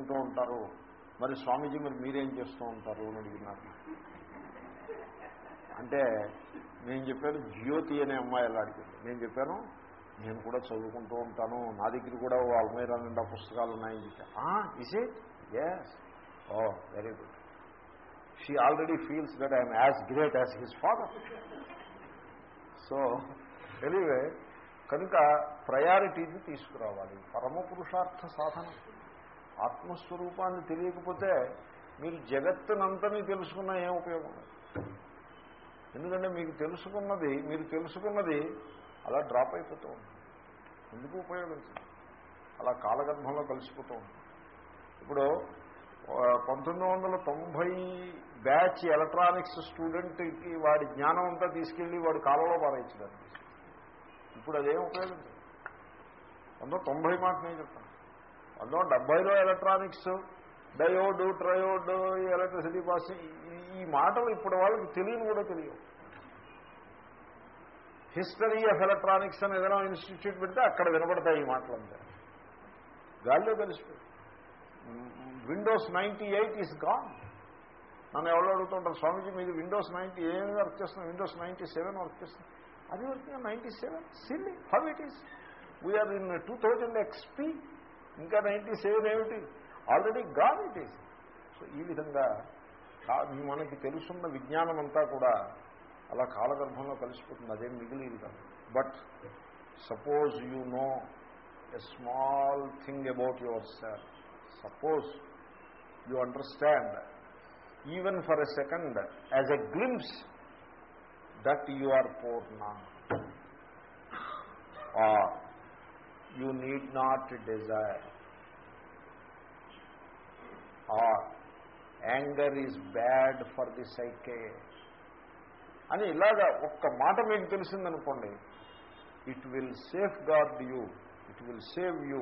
చేసుకుంటూ ఉంటారు. మరి స్వామీజీ మరి మీరేం చేస్తూ ఉంటారు అని అడిగినారు. అంటే నేను చెప్పాను జ్యోతి అనే అమ్మాయి ఎలా అడిగింది నేను చెప్పాను నేను కూడా చదువుకుంటూ ఉంటాను నా దగ్గర కూడా ఓ అల్మైరా నిండా పుస్తకాలు ఉన్నాయని చెప్పాను is it yes oh very good she already feels that I'm as great as his father so anyway కనుక ప్రయారిటీని తీసుకురావాలి. పరమ పురుషార్థ సాధన. ఆత్మస్వరూపాన్ని తెలియకపోతే మీరు జగత్తునంతని తెలుసుకున్నా ఏం ఉపయోగం ఎందుకంటే మీకు తెలుసుకున్నది మీరు తెలుసుకున్నది అలా డ్రాప్ అయిపోతూ ఉంటుంది. ఎందుకు ఉపయోగించదు? అలా కాలగర్భంలో కలిసిపోతూ ఉంటుంది. ఇప్పుడు పంతొమ్మిది వందల తొంభై బ్యాచ్ ఎలక్ట్రానిక్స్ స్టూడెంట్కి వాడి జ్ఞానం అంతా తీసుకెళ్ళి వాడు కాలంలో పారేయించడానికి ఇప్పుడు అదేం ఉపయోగించదు. వంద తొంభై మాట నేను చెప్తాను అందులో డెబ్బైలో electronics diode triode electricity pass ఈ మాటలు ఇప్పుడు వాళ్ళకి తెలియని కూడా తెలియవు. హిస్టరీ ఆఫ్ ఎలక్ట్రానిక్స్ అని ఏదైనా ఇన్స్టిట్యూట్ పెడితే అక్కడ వినబడతాయి ఈ మాటలు అంతే. గాల్లో తెలిసిపోయి Windows ninety eight is gone నన్ను ఎవరో అడుగుతుంటారు స్వామీజీ మీరు విండోస్ నైంటీ ఏమి వర్క్ చేస్తున్నాం విండోస్ నైంటీ సెవెన్ వర్క్ చేస్తున్నాం అది work ninety seven silly how it is we're in two thousand XP ఇంకా నైంటీ సెవెన్ ఏమిటి? Already gone it is so ఈ విధంగా మనకి తెలుసున్న విజ్ఞానం అంతా కూడా అలా కాలగర్భంలో కలిసిపోతుంది. అదేం మిగిలిది కాదు. But suppose you know a small thing about yourself suppose you understand even for a second as a glimpse that you are Purna or you need not desire or anger is bad for the psyche అని ఇలాగా ఒక్క మాట మీకు తెలిసిందనుకోండి it will safeguard you it will save you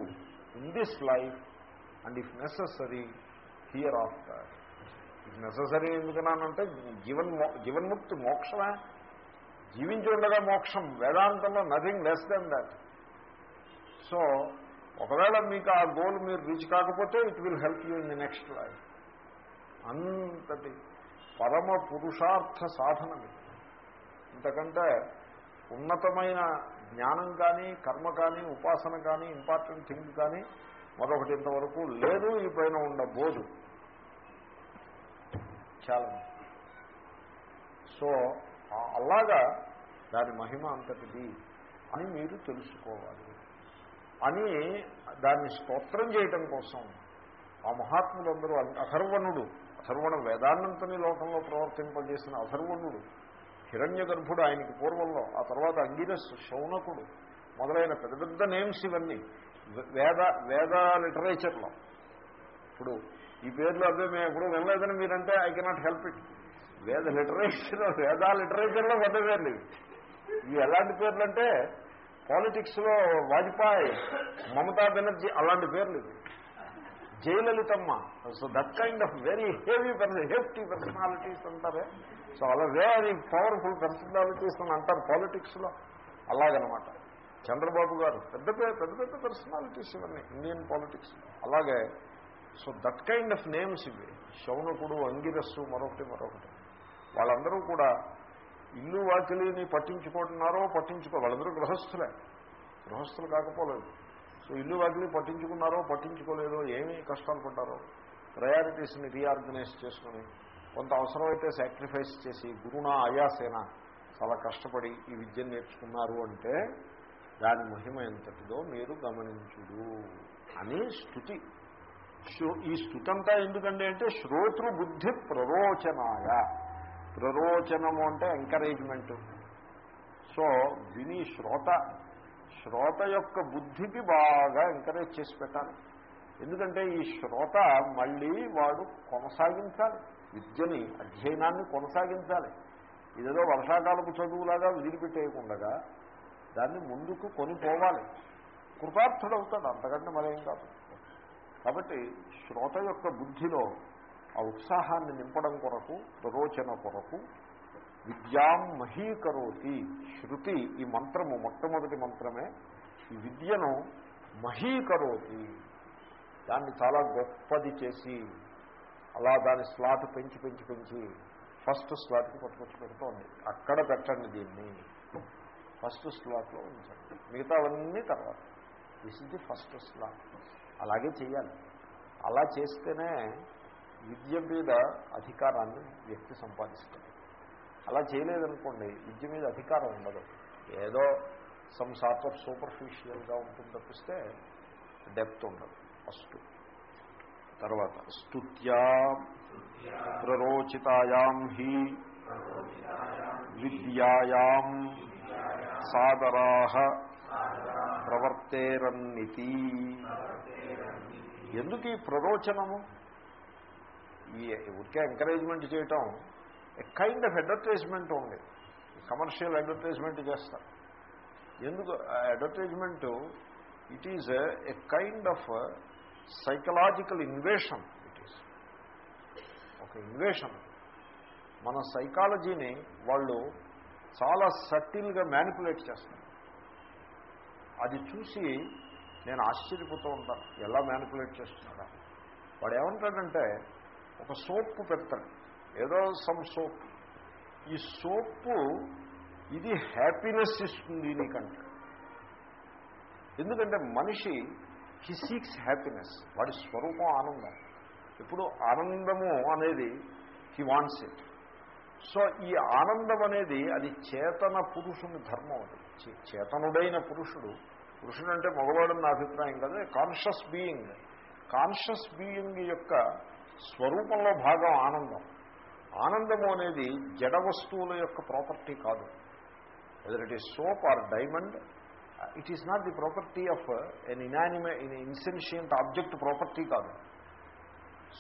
in this life and if necessary hereafter if necessary ఎందుకన్నానంటే జీవన్ జీవన్ముక్తి మోక్షమే. జీవించి ఉండగా మోక్షం వేదాంతంలో nothing less than that so ఒకవేళ మీకు ఆ గోల్ మీరు రీచ్ కాకపోతే it will help you in the next life అంతటి పరమ పురుషార్థ సాధనం ఇంతకంటే ఉన్నతమైన జ్ఞానం కానీ కర్మ కానీ ఉపాసన కానీ ఇంపార్టెంట్ థింగ్ కానీ మరొకటి ఇంతవరకు లేదు ఈ పైన ఉండబోదు చాలా సో ఆ- అలాగా దాని మహిమ అంతటిది అని మీరు తెలుసుకోవాలి. అని దాన్ని స్తోత్రం చేయటం కోసం ఆ మహాత్ములందరూ అన్- అథర్వణుడు అథర్వణ వేదాన్నంతని లోకంలో ప్రవర్తింపజేసిన అథర్వణుడు హిరణ్య గర్భుడు ఆయనకి పూర్వంలో ఆ తర్వాత అంగిరస్ శౌనకుడు మొదలైన పెద్ద పెద్ద నేమ్స్ ఇవన్నీ వేద వేద లిటరేచర్లో. ఇప్పుడు ఈ పేర్లు అదే మేము ఎప్పుడు వినలేదని మీరంటే I cannot help it. Veda literature Veda లిటరేచర్లో పెద్ద పేర్లు ఇవి. ఎలాంటి పేర్లు అంటే పాలిటిక్స్లో వాజ్పాయ్ మమతా బెనర్జీ అలాంటి పేర్లు ఇవి. జయలలితమ్మ. So that kind of very heavy hefty personalities అంటారే. సో అలా వెరీ పవర్ఫుల్ పర్సనాలిటీస్ అని అంటారు పాలిటిక్స్లో. అలాగనమాట. చంద్రబాబు గారు పెద్ద పెద్ద పెద్ద పెద్ద పర్సనాలిటీస్ ఇవన్నీ ఇండియన్ పాలిటిక్స్ అలాగే so that kind of names ఇవి. శౌనకుడు అంగిరస్సు మరొకటి మరొకటి. వాళ్ళందరూ కూడా ఇల్లు వాకిలిని పట్టించుకుంటున్నారో పట్టించుకో వాళ్ళందరూ గృహస్థులే. గృహస్థులు కాకపోలేదు. సో ఇల్లు వాకిలి పట్టించుకున్నారో పట్టించుకోలేదో ఏమీ కష్టాలు పడ్డారో ప్రయారిటీస్ని రీఆర్గనైజ్ చేసుకుని కొంత అవసరమైతే సాక్రిఫైస్ చేసి గురుణ ఆయాసేన చాలా కష్టపడి ఈ విద్యను నేర్చుకున్నారు అంటే దాని మహిమ ఎంతటిదో మీరు గమనించుడు అని స్థుతి ఈ స్థుతంతా ఎందుకండి అంటే శ్రోతృ బుద్ధి ప్రరోచనాయ. ప్రరోచనము అంటే ఎంకరేజ్మెంట్ సో విని శ్రోత శ్రోత యొక్క బుద్ధికి బాగా ఎంకరేజ్ చేసి పెట్టాలి. ఎందుకంటే ఈ శ్రోత మళ్ళీ వాడు కొనసాగించాలి. విద్యని అధ్యయనాన్ని కొనసాగించాలి. ఇదేదో వర్షాకాలపు చదువులాగా వదిలిపెట్టేయకుండగా దాన్ని ముందుకు కొనిపోవాలి. కృతార్థుడవుతాడు అంతకంటే మరేం కాదు. కాబట్టి శ్రోత యొక్క బుద్ధిలో ఆ ఉత్సాహాన్ని నింపడం కొరకు ప్రరోచన కొరకు విద్యాం మహీకరోతి. శృతి ఈ మంత్రము మొట్టమొదటి మంత్రమే. ఈ విద్యను మహీకరోతి. దాన్ని చాలా గొప్పది చేసి అలా దాని స్లాట్ పెంచి పెంచి పెంచి ఫస్ట్ స్లాట్కి పట్టుకొచ్చి పెడుతోంది. అక్కడ పెట్టండి దీన్ని. ఫస్ట్ స్లాట్లో ఉంచండి. మిగతావన్నీ తర్వాత. This is the first slot. అలాగే చేయాలి. అలా చేస్తేనే విద్య మీద అధికారాన్ని వ్యక్తి సంపాదిస్తాడు. అలా చేయలేదనుకోండి విద్య మీద అధికారం ఉండదు. ఏదో సమ్ సార్ట్ ఆఫ్ సూపర్ఫిషియల్గా ఉంటుంది తప్పిస్తే డెప్త్ ఉండదు. ఫస్ట్ తర్వాత స్తుత్యా ప్రరోచితాయాం హి విద్యాయాం సాదరా ప్రవర్తేరన్నితి. ఎందుకు ఈ ప్రరోచనము? ఈ ఊరికే ఎంకరేజ్మెంట్ చేయటం కైండ్ ఆఫ్ అడ్వర్టైజ్మెంట్ ఉంది. కమర్షియల్ అడ్వర్టైజ్మెంట్ చేస్తారు. ఎందుకు? Advertisement it is a kind of psychological invasion it is ఒక ఇన్వేషన్ మన సైకాలజీని వాళ్ళు చాలా సటిల్గా మ్యానిపులేట్ చేస్తారు. అది చూసి నేను ఆశ్చర్యపోతూ ఉంటాను. ఎలా మ్యానిపులేట్ చేస్తున్నాడా? వాడు ఏమంటాడంటే ఒక సోప్ పెడతాడు ఏదో సమ్ సోప్. ఈ సోపు ఇది హ్యాపీనెస్ ఇస్తుంది నీకంటే. ఎందుకంటే మనిషి హిసిక్స్ సీక్స్ హ్యాపీనెస్. వాడి స్వరూపం ఆనందం. ఇప్పుడు ఆనందము అనేది హీ వాంట్స్ ఇట్. సో ఈ ఆనందం అనేది అది చేతన పురుషుని ధర్మం అది. చేతనుడైన పురుషుడు పురుషుడు అంటే మగవాడు నా అభిప్రాయం కదా కాన్షియస్ బీయింగ్. కాన్షియస్ బీయింగ్ యొక్క స్వరూపంలో భాగం ఆనందం. ఆనందము అనేది జడ వస్తువుల యొక్క ప్రాపర్టీ కాదు. Whether it is soap or diamond it is not the property of an inanimate in insentient object property కాదు.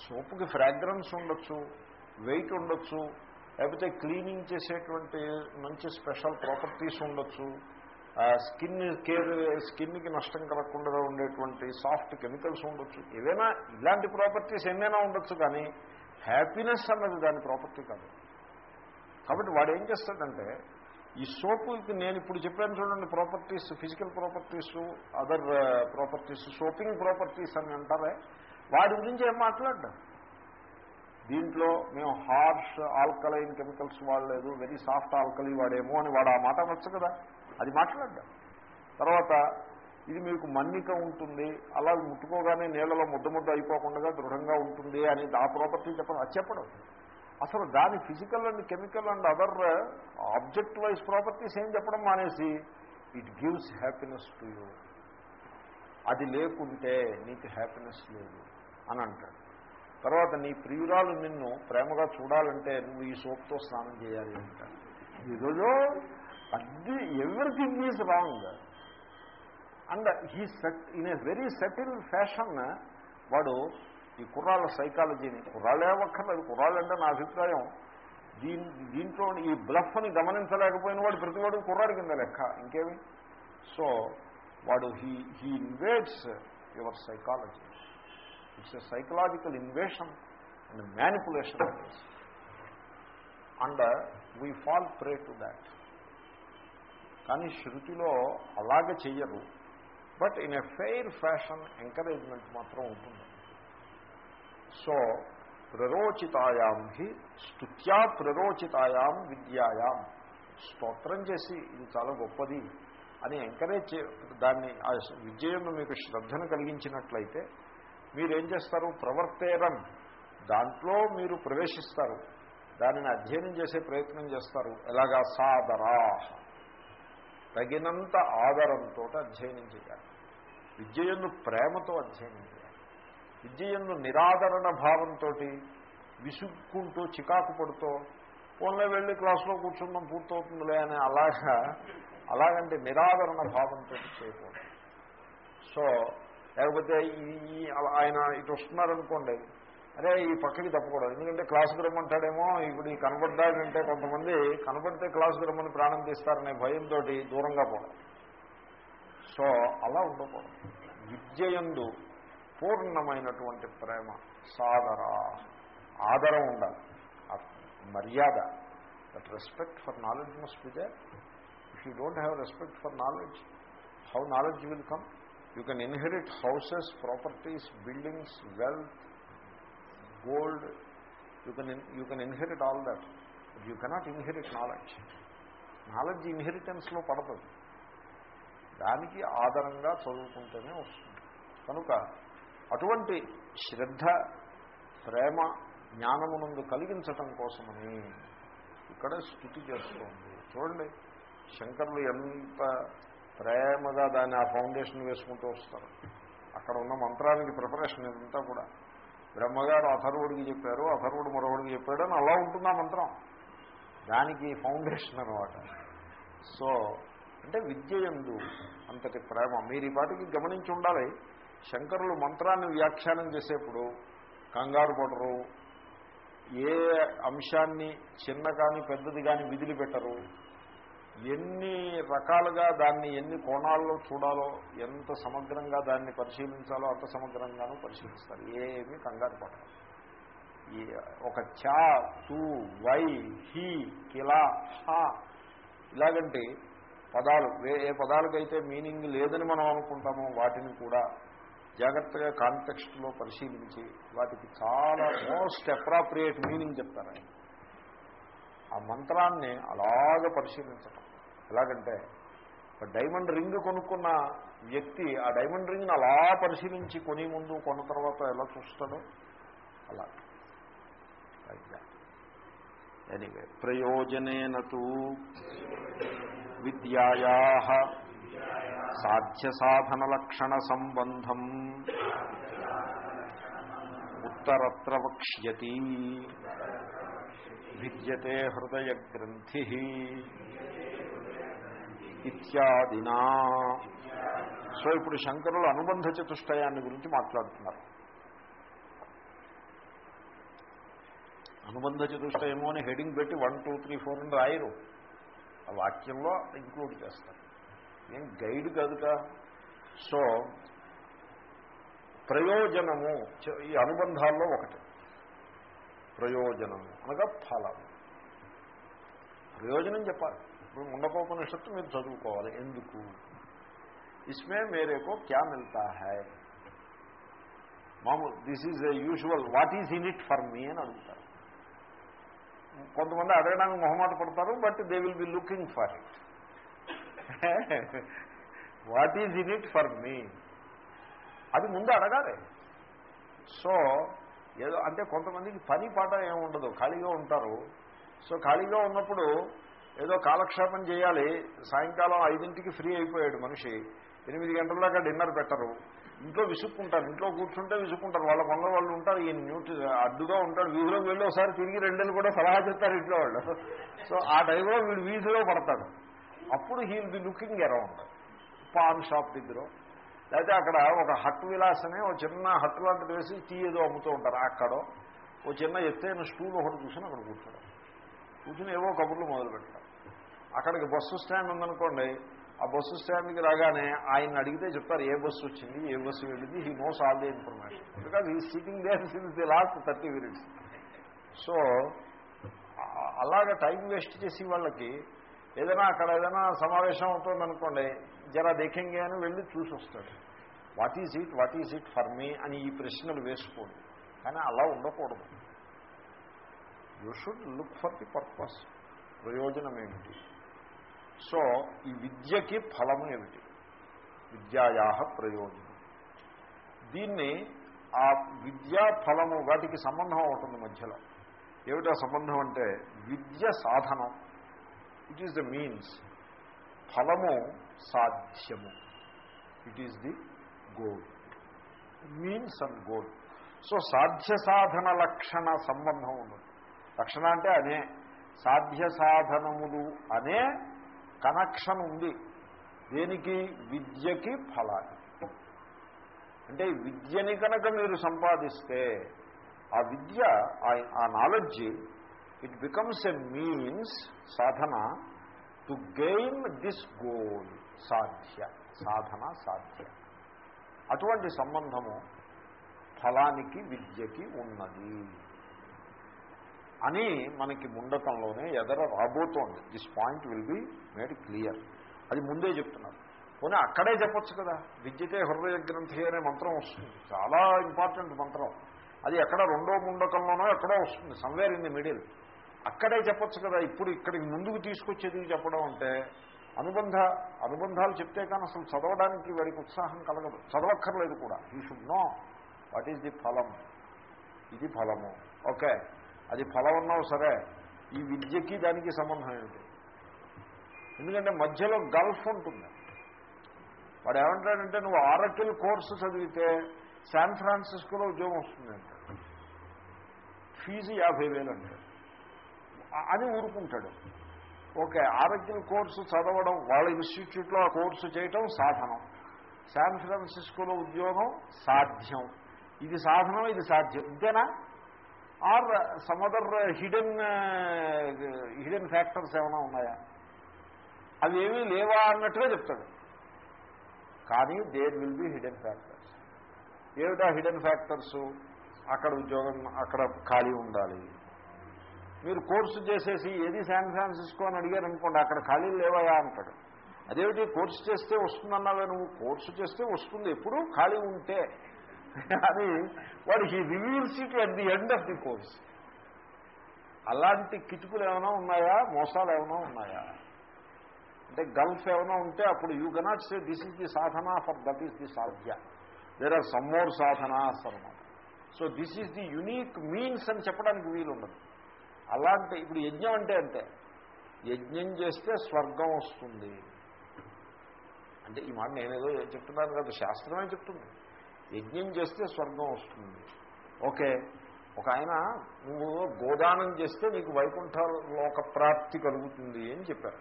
సోపుకి ఫ్రాగ్రెన్స్ ఉండొచ్చు వెయిట్ ఉండొచ్చు లేకపోతే క్లీనింగ్ చేసేటువంటి మంచి స్పెషల్ ప్రాపర్టీస్ ఉండొచ్చు. స్కిన్ కేర్ స్కిన్కి నష్టం కలగకుండా ఉండేటువంటి సాఫ్ట్ కెమికల్స్ ఉండొచ్చు. ఏదైనా ఇలాంటి ప్రాపర్టీస్ ఎన్నైనా ఉండొచ్చు కానీ హ్యాపీనెస్ అన్నది దాని ప్రాపర్టీ కాదు. కాబట్టి వాడు ఏం చేస్తాడంటే ఈ సోపుకి నేను ఇప్పుడు చెప్పాను చూడండి properties physical properties other properties soaping properties అని అంటారే. వాడి గురించి ఏం మాట్లాడ్డాం? దీంట్లో మేము హార్ష్ ఆల్కలైన్ కెమికల్స్ వాడలేదు వెరీ సాఫ్ట్ ఆల్కలీ వాడేమో అని వాడు ఆ మాట అనొచ్చు కదా. అది మాట్లాడ్డా తర్వాత ఇది మీకు మన్నిక ఉంటుంది. అలా ముట్టుకోగానే నీళ్ళలో ముద్ద ముద్ద అయిపోకుండా దృఢంగా ఉంటుంది అని ఆ ప్రాపర్టీ చెప్పడం అది చెప్పడం. అసలు దాని physical and chemical and other object wise properties ఏం చెప్పడం మానేసి it gives happiness to you అది లేకుంటే నీకు హ్యాపీనెస్ లేదు అని అంటాడు. తర్వాత నీ ప్రియురాలు నిన్ను ప్రేమగా చూడాలంటే నువ్వు ఈ సోప్తో స్నానం చేయాలి అంటాడు. ఈరోజు అగ్ని everything is wrong. And he set in a very settle fashion వాడు ఈ కుర్రాళ్ళ సైకాలజీని కుర్రాళ్ళే ఏమక్కర్లేదు కుర్రాళ్ళు అంటే నా అభిప్రాయం. దీని దీంట్లో ఈ బ్లఫ్ని గమనించలేకపోయిన వాడు ప్రతివాడు కుర్రాడి కింద లెక్క ఇంకేమి? సో వాడు he he invades your psychology. It's a psychological invasion and manipulation and we fall prey to that. కానీ శృతిలో అలాగే చెయ్యరు. But in a fair fashion encouragement మాత్రం ఉంటుంది. సో ప్రరోచితాయాం హి స్తుత్యా ప్రరోచితాయాం విద్యాయాం. స్తోత్రం చేసి ఇది చాలా గొప్పది అని ఎంకరేజ్ దాన్ని ఆ విద్యను మీకు శ్రద్ధను కలిగించినట్లయితే మీరేం చేస్తారు? ప్రవర్తేరం. దాంట్లో మీరు ప్రవేశిస్తారు. దానిని అధ్యయనం చేసే ప్రయత్నం చేస్తారు. ఎలాగా? సాదరా తగినంత ఆదరంతో అధ్యయనం చేయాలి. విద్యయందు ప్రేమతో అధ్యయనం చేయాలి. విద్యయందు నిరాదరణ భావంతో విసుక్కుంటూ చికాకు పడుతూ ఫోన్లో వెళ్ళి క్లాసులో కూర్చుందాం పూర్తవుతుందిలే అని అలాగా అలాగంటే నిరాదరణ భావంతో చేయకూడదు. సో లేకపోతే ఈ ఈ- ఆయన ఇటు వస్తున్నారనుకోండి అరే ఈ పక్కకి తప్పకూడదు. ఎందుకంటే క్లాసుకు రమ్మంటాడేమో ఇప్పుడు ఈ కనపడ్డాడంటే కొంతమంది కనపడితే క్లాసుకు రమ్మని ప్రాణం తీస్తారనే భయంతో దూరంగా పోవడం. సో అలా ఉండకూడదు. విద్యయందు పూర్ణమైనటువంటి ప్రేమ సాదర ఆదరం ఉండాలి. మర్యాద that respect for knowledge must be there if you don't have respect for knowledge how knowledge will come you can inherit houses properties buildings wealth gold you can you can inherit all that you cannot inherit knowledge knowledge ఇన్హెరిటెన్స్లో పడదు. దానికి ఆధారంగా చదువుకుంటేనే వస్తుంది. కనుక అటువంటి శ్రద్ధ ప్రేమ జ్ఞానమునందు కలిగించటం కోసమని ఇక్కడ స్థుతి చేస్తుంది. చూడండి శంకర్లు ఎంత ప్రేమగా దాన్ని ఆ ఫౌండేషన్ వేసుకుంటూ వస్తారు. అక్కడ ఉన్న మంత్రానికి ప్రిపరేషన్ ఇదంతా కూడా. బ్రహ్మగారు అథర్వుడికి చెప్పారు అథర్వుడు మరొకడికి చెప్పాడు అని అలా ఉంటుంది ఆ మంత్రం? దానికి ఫౌండేషన్ అనమాట సో అంటే విద్య ఎందు అంతటి ప్రేమ. మీరు ఈ పాటికి గమనించి ఉండాలి. శంకరులు మంత్రాన్ని వ్యాఖ్యానం చేసేప్పుడు కంగారు పడరు. ఏ అంశాన్ని చిన్న కానీ పెద్దది కానీ విధులు పెట్టరు ఎన్ని రకాలుగా దాన్ని ఎన్ని కోణాల్లో చూడాలో ఎంత సమగ్రంగా దాన్ని పరిశీలించాలో అంత సమగ్రంగానూ పరిశీలిస్తారు. ఏమీ కంగారు పడతారు ఈ ఒక చా తూ వై హీ కిలా హా ఇలాగంటే పదాలు. ఏ పదాలకైతే మీనింగ్ లేదని మనం అనుకుంటామో వాటిని కూడా జాగ్రత్తగా కాంటెక్స్ట్లో పరిశీలించి వాటికి చాలా మోస్ట్ అప్రాప్రియేట్ మీనింగ్ చెప్తారు ఆయన. ఆ మంత్రాన్ని అలాగ పరిశీలించటం. ఎలాగంటే డైమండ్ రింగ్ కొనుక్కున్న వ్యక్తి ఆ డైమండ్ రింగ్ని అలా పరిశీలించి కొని ముందు కొన్న తర్వాత ఎలా చూస్తాడో అలా. ఎనీవే ప్రయోజనేనూ విద్యాయా సాధ్యసాధనలక్షణ సంబంధం ఉత్తరత్ర వక్ష్యతి భిద్యతే హృదయగ్రంథి ఇత్యాదినా. సో ఇప్పుడు శంకరులు అనుబంధ చతుష్టయాన్ని గురించి మాట్లాడుతున్నారు. అనుబంధ చతుష్టయము అని హెడింగ్ పెట్టి వన్ టూ త్రీ ఫోర్ అని రాయరు. ఆ వాక్యంలో ఇంక్లూడ్ చేస్తారు. ఏం గైడ్ కాదుగా సో ప్రయోజనము ఈ అనుబంధాల్లో ఒకటి. ప్రయోజనము అనగా ఫలము ప్రయోజనం చెప్పాలి. ఇప్పుడు ముండకోపనిషత్తు మీరు చదువుకోవాలి. ఎందుకు? ఇస్మే మేరేకో క్యా మిల్తా హై? మామూలు this is a usual what is in it for me అని అడుగుతారు. కొంతమంది అడగడానికి మొహమాట పడతారు but they will be looking for it. What is in it for me? అది ముందు అడగాలి. సో ఏదో అంటే కొంతమందికి పని పాట ఏముండదు ఖాళీగా ఉంటారు. సో ఖాళీగా ఉన్నప్పుడు ఏదో కాలక్షేపం చేయాలి. సాయంకాలం ఐదింటికి ఫ్రీ అయిపోయాడు మనిషి. ఎనిమిది గంటల దాకా డిన్నర్ పెట్టరు. ఇంట్లో విసుక్కుంటారు. ఇంట్లో కూర్చుంటే విసుక్కుంటారు. వాళ్ళ పనుల వాళ్ళు ఉంటారు. ఈయన న్యూట్ అడ్డుగా ఉంటాడు. వీధిలోకి వెళ్ళి ఒకసారి తిరిగి రెండేళ్ళు కూడా సలహా చెప్తారు ఇంట్లో వాళ్ళు. సో ఆ టైంలో వీడు వీధిలో పడతాడు. అప్పుడు he'll will be looking around. Paan shop దగ్గర. లేకపోతే అక్కడ ఒక హట్ విలాస్ అనే ఒక చిన్న హట్ లాంటిది వేసి టీ ఏదో అమ్ముతూ ఉంటారు. అక్కడో ఓ చిన్న ఎత్తైన స్టూల్ ఒకటి చూసి అక్కడ కూర్చోడం కూర్చొని ఏవో కబుర్లు మొదలు పెట్టడం అక్కడికి బస్సు స్టాండ్ ఉందనుకోండి ఆ బస్సు స్టాండ్కి రాగానే ఆయన అడిగితే చెప్తారు ఏ బస్సు వచ్చింది? ఏ బస్సు వెళ్ళింది? He knows all the information because he sitting there since the last thirty minutes so అలాగ టైం వేస్ట్ చేసి వాళ్ళకి ఏదైనా అక్కడ ఏదైనా సమావేశం అవుతుందనుకోండి జరా దేఖంగా అని వెళ్ళి చూసి వస్తాడు what is it what is it for me అని ఈ ప్రశ్నలు వేసుకోండి. కానీ అలా ఉండకూడదు. You should look for the purpose ప్రయోజనం ఏమిటి? సో ఈ విద్యకి ఫలము ఏమిటి? విద్యాయా ప్రయోజనం. దీన్ని ఆ విద్యా ఫలము వాటికి సంబంధం ఉంటుంది మధ్యలో. ఏమిటా సంబంధం అంటే విద్య సాధనం. ఇట్ ఈస్ ద మీన్స్ ఫలము సాధ్యము. It is the goal means and goal so సాధ్య సాధన లక్షణ సంబంధం ఉన్నది లక్షణ అంటే అనే సాధ్య సాధనములు అనే కనెక్షన్ ఉంది. దేనికి? విద్యకి ఫలానికి అంటే విద్యని కనుక మీరు సంపాదిస్తే ఆ విద్య ఆ knowledge it becomes a means Sadhana to gain this goal సాధ్య సాధన సాధ్య. అటువంటి సంబంధము ఫలానికి విద్యకి ఉన్నది. అని మనకి ముండకంలోనే ఎదర రాబోతోంది. This point will be made clear అది ముందే చెప్తున్నారు. పోనీ అక్కడే చెప్పొచ్చు కదా. విద్యతే హృదయ గ్రంథి అనే మంత్రం వస్తుంది. చాలా ఇంపార్టెంట్ మంత్రం. అది ఎక్కడ రెండో ముండకంలోనో ఎక్కడో వస్తుంది. సమ్వేర్ ఇన్ ది మిడిల్ అక్కడే చెప్పొచ్చు కదా. ఇప్పుడు ఇక్కడికి ముందుకు తీసుకొచ్చేది చెప్పడం అంటే అనుబంధ అనుబంధాలు చెప్తే కానీ అసలు చదవడానికి వాడికి ఉత్సాహం కలగదు. చదవక్కర్లేదు కూడా. He should know what is the ఫలం ఇది ఫలము. ఓకే అది ఫలం ఉన్నావు సరే ఈ విద్యకి దానికి సంబంధం ఏమిటి? ఎందుకంటే మధ్యలో గల్ఫ్ ఉంటుంది. వాడు ఏమంటాడంటే నువ్వు ఆరకిల్ కోర్సు చదివితే శాన్ ఫ్రాన్సిస్కోలో ఉద్యోగం వస్తుంది అంటాడు ఫీజు యాభై వేలు అంటాడు అని ఊరుకుంటాడు. ఓకే ఆరోగ్యం కోర్సు చదవడం వాళ్ళ ఇన్స్టిట్యూట్లో ఆ కోర్సు చేయటం సాధనం. శాన్ ఫ్రాన్సిస్కోలో ఉద్యోగం సాధ్యం. ఇది సాధనం ఇది సాధ్యం. ఇంతేనా? Are some other hidden hidden factors ఏమైనా ఉన్నాయా? అవి ఏమీ లేవా అన్నట్టుగా చెప్తాడు. కానీ there will be hidden factors. ఏమిటా హిడెన్ ఫ్యాక్టర్స్? అక్కడ ఉద్యోగం అక్కడ ఖాళీ ఉండాలి. మీరు కోర్సు చేసేసి ఏది శాన్ ఫ్రాన్సిస్కో అని అడిగారనుకోండి అక్కడ ఖాళీ లేవయా అంటాడు. అదేమిటి? కోర్సు చేస్తే వస్తుందన్నావే నువ్వు? కోర్సు చేస్తే వస్తుంది. ఎప్పుడు ఖాళీ ఉంటే. అని వాడు he reveals it at the end of the course. అలాంటి కిటుకులు ఏమైనా ఉన్నాయా? మోసాలు ఏమైనా ఉన్నాయా? అంటే గల్ఫ్ ఏమైనా ఉంటే అప్పుడు you cannot say this is the Sadhana for that is the సాధ్య. There are some more Sadhana's అనమాట so this is the unique means అని చెప్పడానికి వీలుండదు. అలాంటి ఇప్పుడు యజ్ఞం అంటే అంతే యజ్ఞం చేస్తే స్వర్గం వస్తుంది. అంటే ఈ మాట నేనేదో చెప్తున్నాను కదా శాస్త్రమే చెప్తుంది. యజ్ఞం చేస్తే స్వర్గం వస్తుంది. ఓకే ఒక ఆయన నువ్వు గోదానం చేస్తే నీకు వైకుంఠ లోక ప్రాప్తి కలుగుతుంది అని చెప్పారు.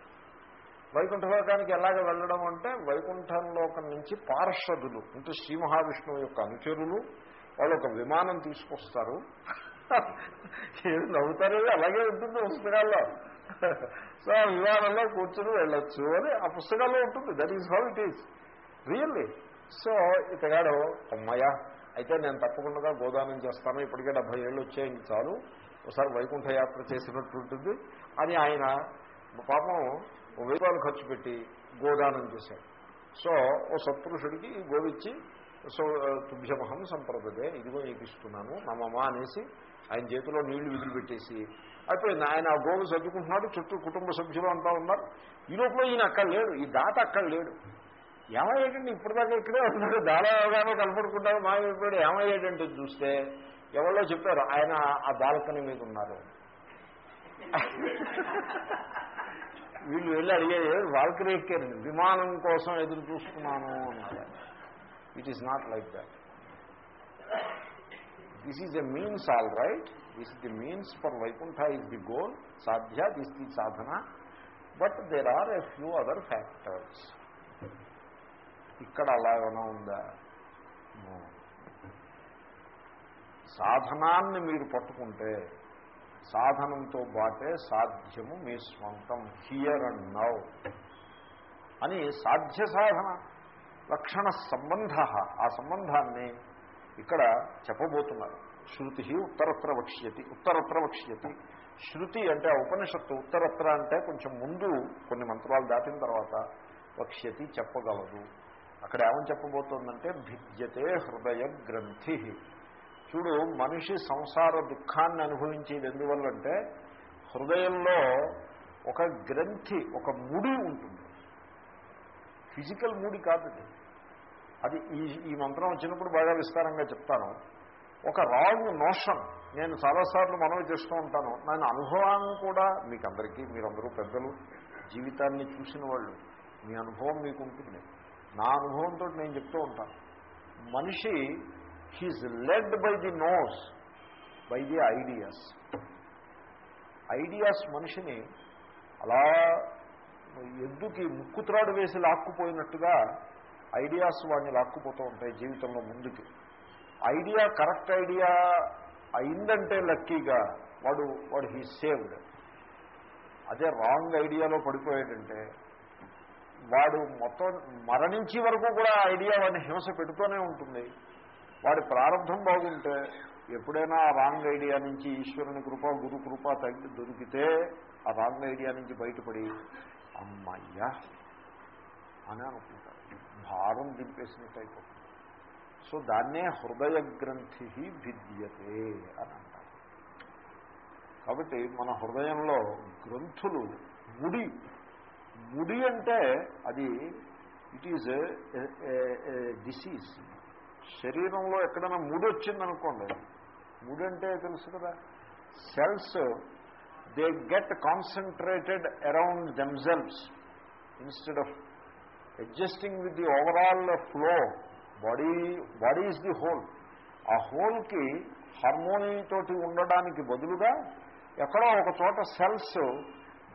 వైకుంఠ లోకానికి ఎలాగ వెళ్ళడం అంటే వైకుంఠంలోకం నుంచి పార్షదులు అంటే శ్రీ మహావిష్ణువు యొక్క అనుచరులు వాళ్ళు ఒక విమానం తీసుకొస్తారు. ఏది నవ్వుతారో? అలాగే ఉంటుంది పుస్తకాల్లో. సో ఆ విమానంలో కూర్చొని వెళ్ళొచ్చు అని ఆ పుస్తకాల్లో ఉంటుంది. That is how it is really so ఇతగాడు అమ్మయ్య అయితే నేను తప్పకుండా గోదానం చేస్తాను ఇప్పటికే డెబ్బై ఏళ్ళు వచ్చేయండి చాలు. ఒకసారి వైకుంఠ యాత్ర చేసినట్టు ఉంటుంది అని ఆయన పాపం వెయ్యి రూపాయలు ఖర్చు పెట్టి గోదానం చేశాడు. సో ఓ సత్పురుషుడికి ఈ గోవిచ్చి సో తుభ్యమహం సంప్రదదే ఇదిగో నీకు ఇస్తున్నాను నమ్మమ్మ అనేసి ఆయన చేతిలో నీళ్ళు విధులు పెట్టేసి అయిపోయింది ఆయన ఆ గోవు చదువుకుంటున్నాడు చుట్టూ కుటుంబ సభ్యులు అంతా ఉన్నారు. ఈ లోపల ఈయన అక్కడ లేడు ఈ దాత అక్కడ లేడు. ఏమయ్యేటండి? ఇప్పటిదాకా ఇక్కడే ఉన్నారు. దాదాగానో కనపడుకుంటారు. మాయమైపోయాడు ఏమయ్యేటంటే చూస్తే ఎవరో చెప్పారు. ఆయన ఆ బాల్కనీ మీద ఉన్నారు. వీళ్ళు వెళ్ళి అడిగేది బాల్కనీ ఎక్కారు. విమానం కోసం ఎదురు చూస్తున్నాను అన్నారు. It is not like that this is a means all right this the means for Vaikuntha is the goal సాధ్య this the Sadhana but there are a few other factors ఇక్కడ అలాగనా ఉందా? సాధనాన్ని మీరు పట్టుకుంటే సాధనంతో బాటే సాధ్యము మీ స్వంతం. హియర్ అండ్ నౌ అని సాధ్య సాధన లక్షణ సంబంధ. ఆ సంబంధాన్ని ఇక్కడ చెప్పబోతున్నారు. శృతి ఉత్తరత్ర వక్ష్యతి ఉత్తరత్ర వక్ష్యతి. శృతి అంటే ఆ ఉపనిషత్తు ఉత్తరత్ర అంటే కొంచెం ముందు కొన్ని మంత్రాలు దాటిన తర్వాత వక్ష్యతి చెప్పగలదు. అక్కడ ఏమని చెప్పబోతోందంటే భిద్యతే హృదయ గ్రంథి చూడు మనిషి సంసార దుఃఖాన్ని అనుభవించేది ఎందువల్లంటే హృదయంలో ఒక గ్రంథి ఒక ముడి ఉంటుంది. ఫిజికల్ మూడి కాదు అది. అది ఈ ఈ మంత్రం వచ్చినప్పుడు బాగా విస్తారంగా చెప్తాను. ఒక రాంగ్ నోషన్. నేను చాలాసార్లు మనవి చేస్తూ ఉంటాను. నేను అనుభవాన్ని కూడా మీకు అందరికీ మీరందరూ పెద్దలు జీవితాన్ని చూసిన వాళ్ళు మీ అనుభవం మీకు ఉంటుంది నా అనుభవంతో నేను చెప్తూ ఉంటాను మనిషి he's led by the nose by the ideas ideas మనిషిని అలా ఎద్దుకి ముక్కుత్రాడు వేసి లాక్కుపోయినట్టుగా ఐడియాస్ వాడిని లాక్కుపోతూ ఉంటాయి జీవితంలో ముందుకి. ఐడియా కరెక్ట్ ఐడియా అయిందంటే లక్కీగా వాడు వాడు హీ సేవ్డ్ అదే రాంగ్ ఐడియాలో పడిపోయాడంటే వాడు మొత్తం మరణించే వరకు కూడా ఐడియా వాడిని హింస పెడుతూనే ఉంటుంది. వాడి ప్రారంభం బాగుంటే ఎప్పుడైనా ఆ రాంగ్ ఐడియా నుంచి ఈశ్వరుని కృప గురు కృప తగ్గి దొరికితే ఆ రాంగ్ ఐడియా నుంచి బయటపడి అమ్మయ్యా అని అనుకుంటారు. భారం దింపేసినట్టు అయిపోతుంది. సో దాన్నే హృదయ గ్రంథి భిద్యతే అని అంటారు. కాబట్టి మన హృదయంలో గ్రంథులు ముడి ముడి అంటే అది ఇట్ ఈజ్ డిసీజ్ శరీరంలో ఎక్కడైనా ముడి వచ్చిందనుకోండి ముడి అంటే తెలుసు కదా cells they get concentrated around themselves instead of adjusting with the overall flow body body is the whole ఆ హోల్కి హార్మోని తోటి ఉండడానికి బదులుగా ఎక్కడో ఒక చోట cells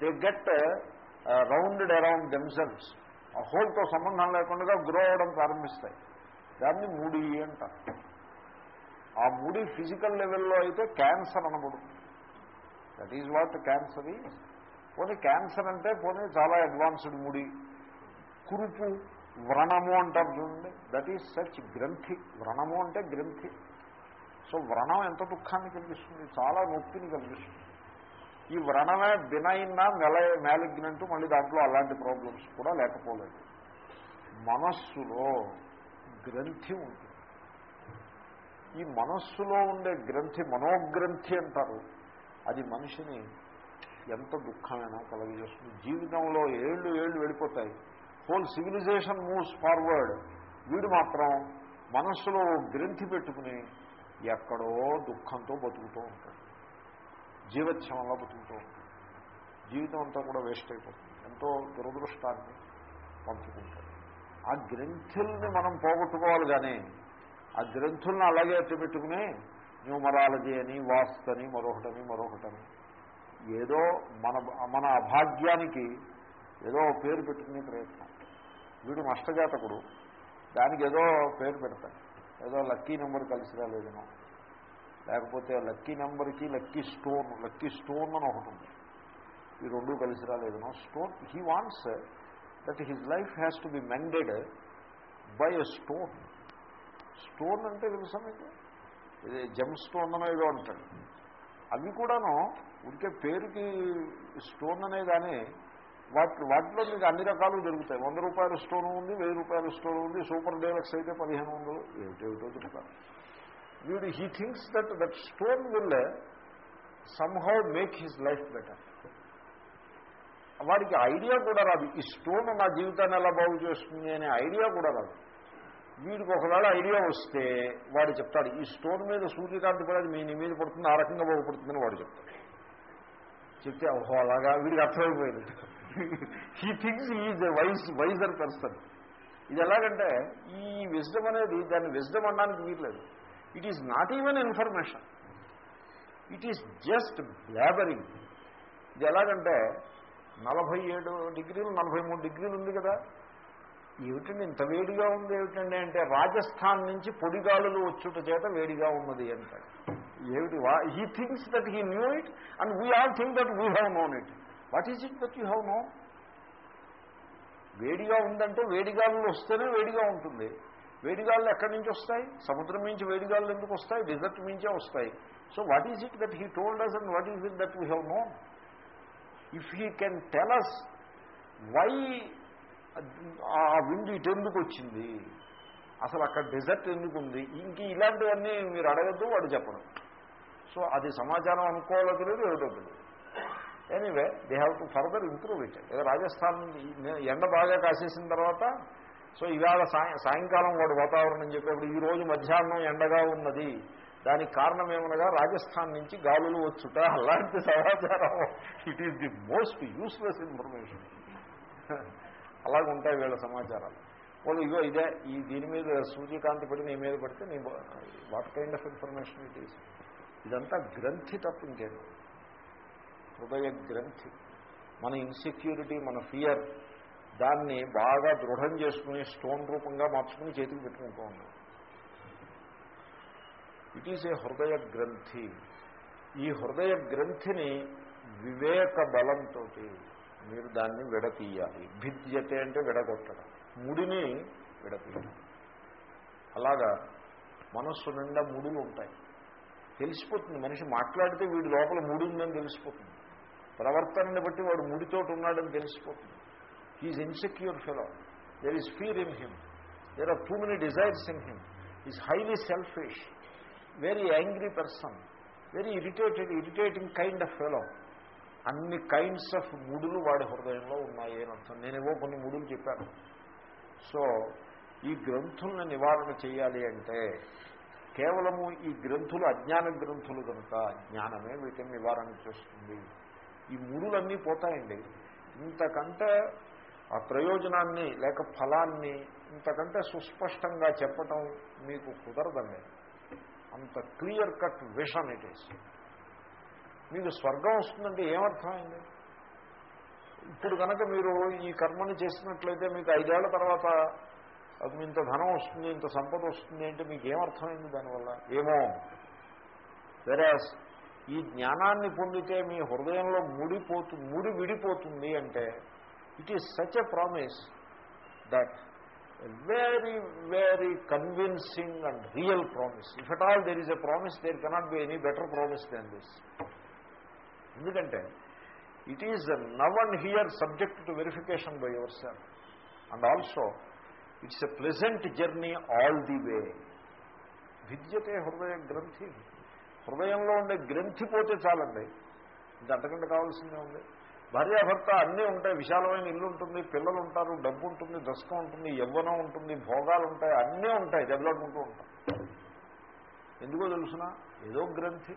they get rounded around themselves ఆ హోల్తో సంబంధం లేకుండా గ్రో అవ్వడం ప్రారంభిస్తాయి. దాన్ని ముడి అంటారు. ఆ ముడి ఫిజికల్ లెవెల్లో అయితే క్యాన్సర్ అనబడుతుంది. That is what cancer is పోనీ క్యాన్సర్ అంటే పోనీ చాలా అడ్వాన్స్డ్ ముడి. కురుపు వ్రణము అంటారు చూడండి. దట్ ఈజ్ సచ్ గ్రంథి. వ్రణము అంటే గ్రంథి. సో వ్రణం ఎంత దుఃఖాన్ని కలిగిస్తుంది? చాలా నొప్పిని కలిగిస్తుంది. ఈ వ్రణమే బినైనా మెల మేలిగ్నంటూ మళ్ళీ దాంట్లో అలాంటి ప్రాబ్లమ్స్ కూడా లేకపోలేదు. మనస్సులో గ్రంథి ఉంటుంది. ఈ మనస్సులో ఉండే గ్రంథి మనోగ్రంథి అంటారు. అది మనిషిని ఎంత దుఃఖమైనా కలగజేస్తుంది. జీవితంలో ఏళ్ళు ఏళ్ళు వెళ్ళిపోతాయి. హోల్ సివిలైజేషన్ మూవ్స్ ఫార్వర్డ్ వీడు మాత్రం మనస్సులో గ్రంథి పెట్టుకుని ఎక్కడో దుఃఖంతో బతుకుతూ ఉంటాడు. జీవత్యమంలో బతుకుతూ ఉంటాడు జీవితం అంతా కూడా వేస్ట్ అయిపోతుంది. ఎంతో దురదృష్టాన్ని పంచుకుంటాడు ఆ గ్రంథుల్ని మనం పోగొట్టుకోవాలి కానీ ఆ గ్రంథుల్ని అలాగే పెట్టుకుని న్యూమరాలజీ అని వాస్తని మరొకటని మరొకటని ఏదో మన మన అభాగ్యానికి ఏదో పేరు పెట్టుకునే ప్రయత్నం. వీడు నష్టజాతకుడు దానికి ఏదో పేరు పెడతాడు. ఏదో లక్కీ నెంబర్ కలిసి రాలేదనో లేకపోతే లక్కీ నెంబర్కి లక్కీ స్టోన్ లక్కీ స్టోన్ అని ఒకటి ఉంది. ఈ రెండు కలిసి రాలేదనో. Stone he wants that his life has to be mended by a stone stone అంటే తెలుసా మీకు? ఇది జమ్ స్టోన్ అనేదో అంటాడు. అవి కూడాను ఉంటే పేరుకి స్టోన్ అనే కానీ వాటి వాటిలో మీకు అన్ని రకాలు దొరుకుతాయి. వంద రూపాయల స్టోన్ ఉంది వెయ్యి రూపాయల స్టోన్ ఉంది సూపర్ డేలక్స్ అయితే పదిహేను వందలు ఏమిటేమిటో చెప్తారు వీడు he thinks that that stone will somehow make his life better వాడికి ఐడియా కూడా రాదు. ఈ స్టోన్ నా జీవితాన్ని ఎలా బాగు చేస్తుంది అనే ఐడియా కూడా రాదు. వీడికి ఒకవేళ ఐడియా వస్తే వాడు చెప్తాడు ఈ స్టోన్ మీద సూర్యకాంతి పడేది మీ నీ మీద పడుతుంది ఆ రకంగా బాగుపడుతుందని వాడు చెప్తాడు. చెప్తే ఓహో అలాగా? వీడికి అర్థమైపోయింది. He thinks is wise wiser person ఇది ఎలాగంటే ఈ విజ్డమ్ అనేది దాన్ని విజ్డమ్ అనడానికి వీర్లేదు it is not even information it is just blabbering ఇది ఎలాగంటే నలభై ఏడు డిగ్రీలు నలభై మూడు డిగ్రీలు ఉంది కదా. ఏమిటండి ఇంత వేడిగా ఉంది? ఏమిటండి అంటే రాజస్థాన్ నుంచి పొడిగాలులు వచ్చుట చేత వేడిగా ఉన్నది అంటాడు. ఏమిటి? He thinks that he knew it and we all think that we have known it what is it that you have known వేడిగా ఉందంటే వేడిగాలు వస్తేనే వేడిగా ఉంటుంది. వేడిగాళ్ళు ఎక్కడి నుంచి వస్తాయి? సముద్రం నుంచి వేడిగాళ్ళు ఎందుకు వస్తాయి? డిజర్ట్ నుంచే వస్తాయి. So what is it that he told us and what is it that we have known if he can tell us why ఆ విండ్ ఇటు ఎందుకు వచ్చింది? అసలు అక్కడ డెజర్ట్ ఎందుకు ఉంది? ఇంక ఇలాంటివన్నీ మీరు అడగద్దు వాడు చెప్పడం. సో అది సమాచారం అనుకోవాలో లేదు ఏమిటో తెలియదు. Anyway they have to further improve it ఏదో రాజస్థాన్ ఎండ బాగా కాసేసిన తర్వాత సో ఇవాళ సాయం సాయంకాలం వాడు వాతావరణం చెప్పేప్పుడు ఈ రోజు మధ్యాహ్నం ఎండగా ఉన్నది. దానికి కారణం ఏమనగా రాజస్థాన్ నుంచి గాలులు వచ్చుట. అలాంటి సమాచారం. It is the most useless information అలాగుంటాయి వీళ్ళ సమాచారాలు. వాళ్ళు ఇగో ఇదే ఈ దీని మీద సూర్యకాంతి పడి నీ మీద పడితే నీ what kind of information it is ఇదంతా గ్రంథి తప్ప ఇంకేది హృదయ గ్రంథి. మన ఇన్సెక్యూరిటీ మన ఫియర్ దాన్ని బాగా దృఢం చేసుకుని స్టోన్ రూపంగా మార్చుకుని చేతికి పెట్టుకుంటూ ఉన్నాం. ఇట్ ఈజ్ ఏ హృదయ గ్రంథి. ఈ హృదయ గ్రంథిని వివేక బలంతో మీరు దాన్ని విడతీయాలి. భిద్యతే అంటే విడగొట్టడం. ముడిని విడతీయడం. అలాగా మనస్సు నిండా ముడులు ఉంటాయి. తెలిసిపోతుంది. మనిషి మాట్లాడితే వీడి లోపల ముడి ఉందని తెలిసిపోతుంది. ప్రవర్తనని బట్టి వాడు ముడితోటి ఉన్నాడని తెలిసిపోతుంది. Is insecure fellow there is fear in him there are too many desires in him is highly selfish very angry person very irritated irritating kind of fellow అన్ని కైండ్స్ ఆఫ్ ముడులు వాడి హృదయంలో ఉన్నాయి అని అర్థం. నేనేవో కొన్ని ముడులు చెప్పాను. సో ఈ గ్రంథుల్ని నివారణ చేయాలి అంటే కేవలము ఈ గ్రంథులు అజ్ఞాన గ్రంథులు కనుక జ్ఞానమే వీటిని నివారణ చేస్తుంది. ఈ ముడులన్నీ పోతాయండి. ఇంతకంటే ఆ ప్రయోజనాన్ని లేక ఫలాన్ని ఇంతకంటే సుస్పష్టంగా చెప్పటం మీకు కుదరదండి. అంత clear cut vision it is. మీకు స్వర్గం వస్తుందంటే ఏమర్థమైంది? ఇప్పుడు కనుక మీరు ఈ కర్మని చేసినట్లయితే మీకు ఐదేళ్ళ తర్వాత అది ఇంత ధనం వస్తుంది ఇంత సంపద వస్తుంది అంటే మీకు ఏమర్థమైంది దానివల్ల? ఏమో. వెరాస్ ఈ జ్ఞానాన్ని పొందితే మీ హృదయంలో ముడిపోతు ముడి విడిపోతుంది అంటే it is such a promise that very very convincing and real promise if at all there is a promise there cannot be any better promise than this ఎందుకంటే it is now and here subject to verification by your self and also it's a pleasant journey all the way విద్యతే హృదయ గ్రంథి. హృదయంలో ఉండే గ్రంథి పోతే చాలండి. ఇంకా అంతకంటే కావాల్సిందే ఉంది. భార్యాభర్త అన్నీ ఉంటాయి. విశాలమైన ఇల్లు ఉంటుంది పిల్లలు ఉంటారు డబ్బు ఉంటుంది దశకం ఉంటుంది యవ్వనం ఉంటుంది భోగాలు ఉంటాయి అన్నీ ఉంటాయి దెబ్బలాడుకుంటూ ఉంటాం. ఎందుకో తెలుసిన? ఏదో గ్రంథి.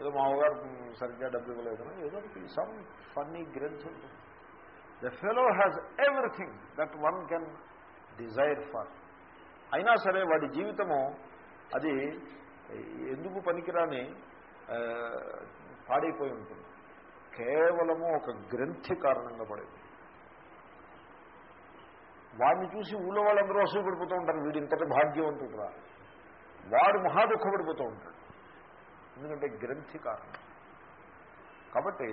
ఏదో మామగారు సరిగ్గా డబ్బు ఇవ్వలేదని ఏదో సమ్ ఫన్నీ గ్రంథి ఉంటుంది. The fellow has everything that one can desire for అయినా సరే వాడి జీవితము అది ఎందుకు పనికిరాని పాడైపోయి ఉంటుంది. కేవలము ఒక గ్రంథి కారణంగా పడేది. వాడిని చూసి ఊళ్ళో వాళ్ళందరూ అసూపడిపోతూ ఉంటారు వీడి ఇంతటి భాగ్యవంతుడు రా వాడు మహాదుఖపడిపోతూ ఉంటాడు. ఎందుకంటే గ్రంథి కారణం. కాబట్టి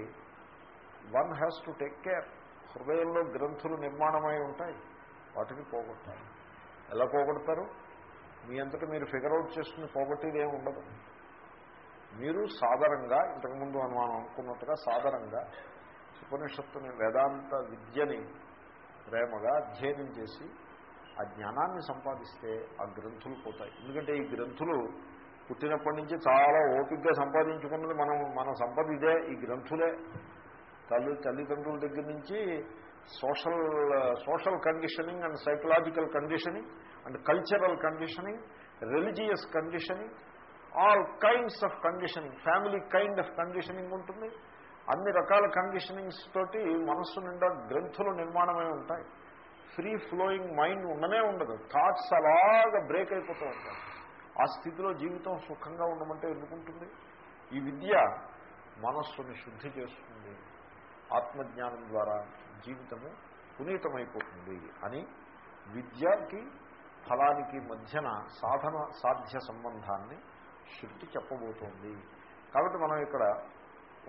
one has to take care. హృదయంలో గ్రంథులు నిర్మాణమై ఉంటాయి. వాటిని పోగొట్టాలి. ఎలా పోగొడతారు? మీ అంతటా మీరు ఫిగర్ అవుట్ చేసుకుని పోగొట్టేది ఏమి ఉండదు. మీరు సాధారణంగా ఇంతకుముందు అనుమానం అనుకున్నట్టుగా సాధారణంగా ఉపనిషత్తుని వేదాంత విద్యని ప్రేమగా అధ్యయనం చేసి ఆ జ్ఞానాన్ని సంపాదిస్తే ఆ గ్రంథులు పోతాయి. ఎందుకంటే ఈ గ్రంథులు పుట్టినప్పటి నుంచి చాలా ఓపికగా సంపాదించుకున్నది మనం మన సంపద ఇదే ఈ గ్రంథులే. తల్లి తల్లిదండ్రుల దగ్గర నుంచి social social conditioning and psychological conditioning and cultural conditioning religious conditioning all kinds of conditioning family kind of conditioning ఉంటుంది. అన్ని రకాల కండిషనింగ్స్ తోటి మనస్సు నిండా గ్రంథులు నిర్మాణమై ఉంటాయి. ఫ్రీ ఫ్లోయింగ్ మైండ్ ఉండనే ఉండదు. థాట్స్ అలాగా బ్రేక్ అయిపోతూ ఉంటాయి. ఆ స్థితిలో జీవితం సుఖంగా ఉండమంటే ఎందుకుంటుంది? ఈ విద్య మనస్సుని శుద్ధి చేస్తుంది. ఆత్మజ్ఞానం ద్వారా జీవితము పునీతమైపోతుంది అని విద్యకి ఫలానికి మధ్యన సాధన సాధ్య సంబంధాన్ని శక్తి చెప్పబోతోంది. కాబట్టి మనం ఇక్కడ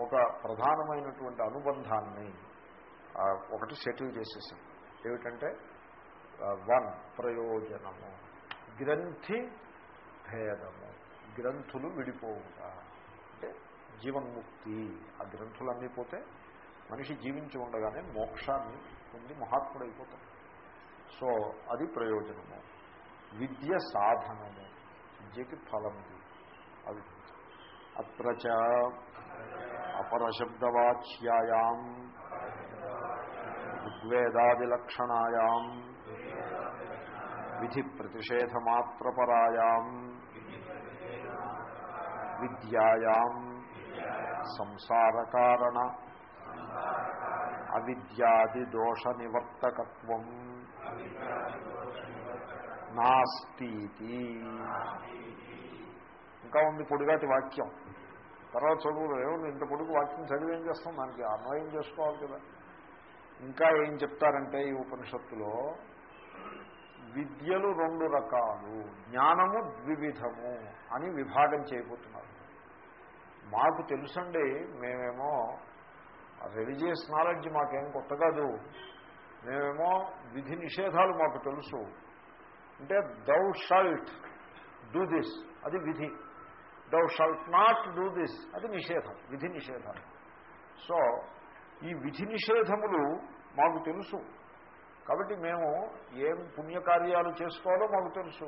ఒక ప్రధానమైనటువంటి అనుబంధాన్ని ఒకటి సెటిల్ చేసేసాం. ఏమిటంటే వన్ ప్రయోజనము గ్రంథి భేదము గ్రంథులు విడిపోవుట. అంటే జీవన్ముక్తి ఆ గ్రంథులన్నీ పోతే మనిషి జీవించి ఉండగానే మోక్షాన్ని పొంది మహాత్ముడైపోతాడు. సో అది ప్రయోజనము. విద్య సాధనము విద్యకి ఫలముది అవి అత్ర అపరశబ్దవాచ్యాయాం ఋగ్వేదాదిలక్షణాయాం విధి ప్రతిషేధమాత్రపరాయాం విద్యాయాం సంసారకారణ అవిద్యాదిదోష నివర్తకత్వం నాస్తి ఇంకా ఉంది పొడిగాటి వాక్యం. తర్వాత చదువు ఏముంది ఇంత పొడుగు వాక్యం చదివి ఏం చేస్తాం? దానికి అన్వయం చేసుకోవాలి కదా. ఇంకా ఏం చెప్తారంటే ఈ ఉపనిషత్తులో విద్యలు రెండు రకాలు జ్ఞానము ద్వివిధము అని విభాగం చేయబోతున్నారు. మాకు తెలుసండి మేమేమో రిలీజియస్ నాలెడ్జ్ మాకేం కొత్త కాదు. మేమేమో విధి నిషేధాలు మాకు తెలుసు. అంటే దౌ షల్ట్ డూ దిస్ అది విధి. Thou shalt not do this అది నిషేధం. విధి నిషేధం. సో ఈ విధి నిషేధములు మాకు తెలుసు. కాబట్టి మేము ఏం పుణ్యకార్యాలు చేసుకోవాలో మాకు తెలుసు.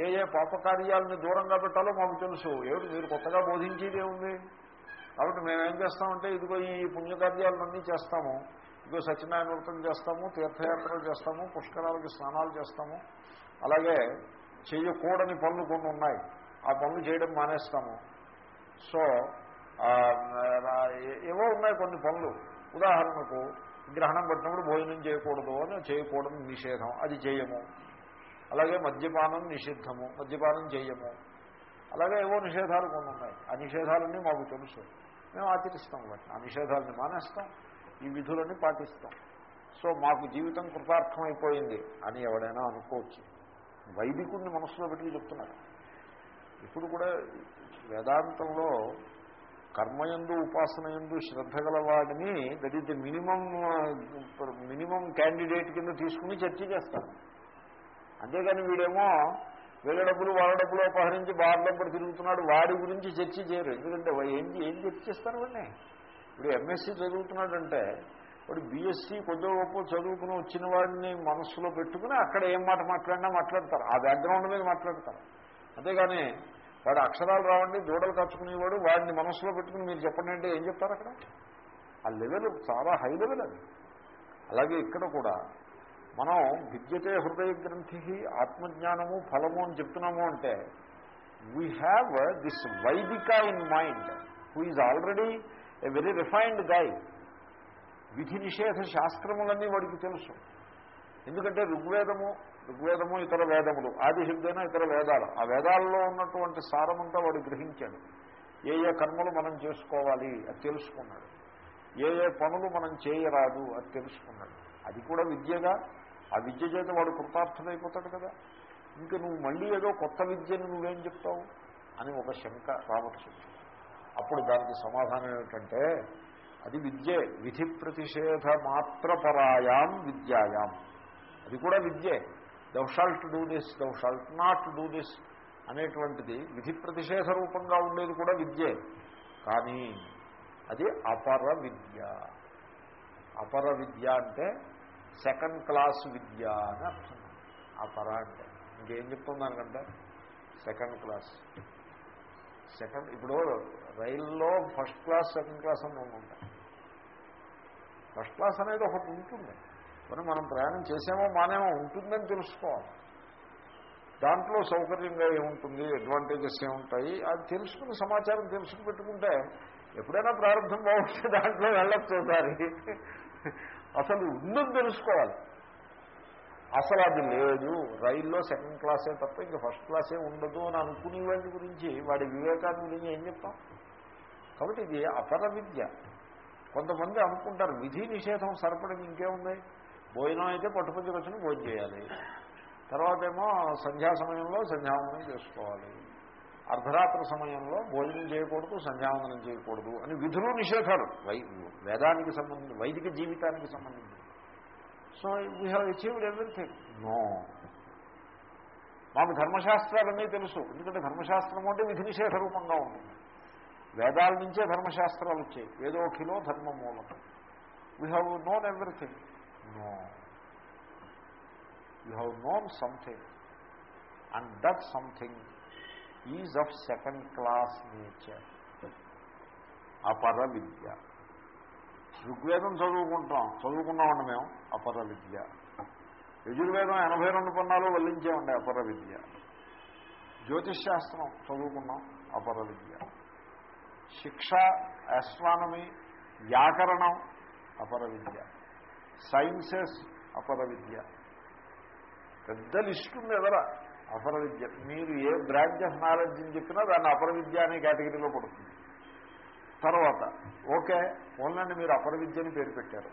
ఏ ఏ పాపకార్యాలని దూరంగా పెట్టాలో మాకు తెలుసు. ఏమిటి? మీరు కొత్తగా బోధించేదే ఉంది కాబట్టి మేమేం చేస్తామంటే ఇదిగో ఈ పుణ్యకార్యాలన్నీ చేస్తాము. ఇదిగో సత్యనారాయణ వ్రతం చేస్తాము తీర్థయాత్రలు చేస్తాము పుష్కరాలకి స్నానాలు చేస్తాము. అలాగే చేయకూడని పనులు కొన్ని ఉన్నాయి. ఆ పనులు చేయడం మానేస్తాము. సో ఏవో ఉన్నాయి కొన్ని పనులు. ఉదాహరణకు గ్రహణం పట్టినప్పుడు భోజనం చేయకూడదు అని చేయకూడదు నిషేధం. అది చేయము అలాగే మద్యపానం నిషిద్ధము. మద్యపానం చేయము అలాగే ఏవో నిషేధాలు కొన్ని ఉన్నాయి. ఆ నిషేధాలన్నీ మాకు తెలుసు. మేము ఆచరిస్తాం వాటిని. ఆ నిషేధాలని మానేస్తాం. ఈ విధులన్నీ పాటిస్తాం. సో మాకు జీవితం కృతార్థమైపోయింది అని ఎవడైనా అనుకోవచ్చు. వైదికుడిని మనసులో పెట్టి చెప్తున్నారు. ఇప్పుడు కూడా వేదాంతంలో కర్మయందు ఉపాసనయందు శ్రద్ధ గలవాడిని that is the minimum minimum candidate కింద తీసుకుని చర్చ చేస్తాను అంతేగాని వీడేమో వీళ్ళ డబ్బులు వాళ్ళ డబ్బులు అపహరించి బార్ డబ్బులు తిరుగుతున్నాడు వాడి గురించి చర్చ చేయరు. ఎందుకంటే ఏం ఏం చర్చ చేస్తారు వాడిని? ఇప్పుడు ఎంఎస్సీ చదువుతున్నాడంటే వాడు బీఎస్సీ కొద్దిగా గొప్ప చదువుకుని వచ్చిన వాడిని మనస్సులో పెట్టుకుని అక్కడ ఏం మాట మాట్లాడినా మాట్లాడతారు. ఆ బ్యాక్గ్రౌండ్ మీద మాట్లాడతారు. అంతేగాని వాడు అక్షరాలు రావండి దూడలు కచ్చుకునేవాడు వాడిని మనస్సులో పెట్టుకుని మీరు చెప్పండి అంటే ఏం చెప్తారు అక్కడ? ఆ లెవెల్ చాలా హై లెవెల్ అది. అలాగే ఇక్కడ కూడా మనం విద్యతే హృదయ గ్రంథి ఆత్మజ్ఞానము ఫలము అని చెప్తున్నాము అంటే వీ హ్యావ్ దిస్ వైదిక in mind who is already a very refined guy విధి నిషేధ శాస్త్రములన్నీ వాడికి తెలుసు. ఎందుకంటే ఋగ్వేదము ఋగ్వేదము ఇతర వేదములు. ఆదిశబ్దైన ఇతర వేదాలు. ఆ వేదాల్లో ఉన్నటువంటి సారమంతా వాడు గ్రహించాడు. ఏ ఏ కర్మలు మనం చేసుకోవాలి అది తెలుసుకున్నాడు. ఏ ఏ పనులు మనం చేయరాదు అది తెలుసుకున్నాడు. అది కూడా విద్యగా. ఆ విద్య చేత వాడు కృతార్థమైపోతాడు కదా. ఇంకా నువ్వు మళ్ళీ ఏదో కొత్త విద్యను నువ్వేం చెప్తావు అని ఒక శంక రావచ్చు అప్పుడు దానికి సమాధానం ఏమిటంటే అది విద్యే. విధి ప్రతిషేధ మాత్రపరాయాం విద్యాయాం. అది కూడా విద్యే. Thou shalt do this thou shalt not do this అనేటువంటిది విధి ప్రతిషేధ రూపంగా ఉండేది కూడా విద్యే. కానీ అది అపర విద్య. అపర విద్య అంటే సెకండ్ క్లాస్ విద్య అని అర్థం. అపర అంటే ఇంకేం చెప్తాం సెకండ్ క్లాస్ సెకండ్ ఇప్పుడు రైల్లో ఫస్ట్ క్లాస్ సెకండ్ క్లాస్ అని ఉంటాయి ఫస్ట్ క్లాస్ అనేది ఒకటి ఉంటుంది. మరి మనం ప్రయాణం చేసామో మానేమో ఉంటుందని తెలుసుకోవాలి. దాంట్లో సౌకర్యంగా ఏముంటుంది అడ్వాంటేజెస్ ఏముంటాయి అది తెలుసుకుని సమాచారం తెలుసుకుని పెట్టుకుంటే ఎప్పుడైనా ప్రారంభం బాగుంటే దాంట్లో వెళ్ళొచ్చు ఒకసారి. అసలు ఉందని తెలుసుకోవాలి. అసలు అది లేదు. రైల్లో సెకండ్ క్లాసే తప్ప ఇంకా ఫస్ట్ క్లాసే ఉండదు అని అనుకునే వాటి గురించి వాడి వివేకాన్ని గురించి ఏం చెప్తాం? కాబట్టి ఇది అపర విద్య కొంతమంది అనుకుంటారు విధి నిషేధం సరిపడింది ఇంకేముంది? భోజనం అయితే పట్టుపంచి వచ్చిన భోజనం చేయాలి. తర్వాత ఏమో సంధ్యా సమయంలో సంధ్యావందనం చేసుకోవాలి. అర్ధరాత్రి సమయంలో భోజనం చేయకూడదు సంధ్యావందనం చేయకూడదు అని విధులు నిషేధాలు. వై వేదానికి సంబంధించి వైదిక జీవితానికి సంబంధించి. So we have achieved everything no మాకు ధర్మశాస్త్రాలన్నీ తెలుసు. ఎందుకంటే ధర్మశాస్త్రం అంటే విధి నిషేధ రూపంగా ఉంటుంది వేదాల నుంచే ధర్మశాస్త్రాలు వచ్చాయి. వేదోఖిలో ధర్మ మూలం we have known everything no you have known something and that something is of second class nature అపర విద్య ఋగ్వేదం చదువుకుంటాం చదువుకున్నామండి మేము. అపర విద్య యజుర్వేదం ఎనభై రెండు పన్నాలు వల్లించామండి అపర విద్య జ్యోతిష్ శాస్త్రం చదువుకున్నాం. అపర విద్య శిక్ష ఆస్ట్రానమీ వ్యాకరణం అపర విద్య సైన్సెస్ అపర విద్య పెద్ద లిస్ట్ ఉంది ఎదరా అపర విద్య మీరు ఏ బ్రాంచ్ ఆఫ్ నాలెడ్జ్ అని చెప్పినా దాన్ని అపర విద్య అనే కేటగిరీలో పడుతుంది. తర్వాత ఓకే ఓన్లండి మీరు అపర విద్యని పేరు పెట్టారు.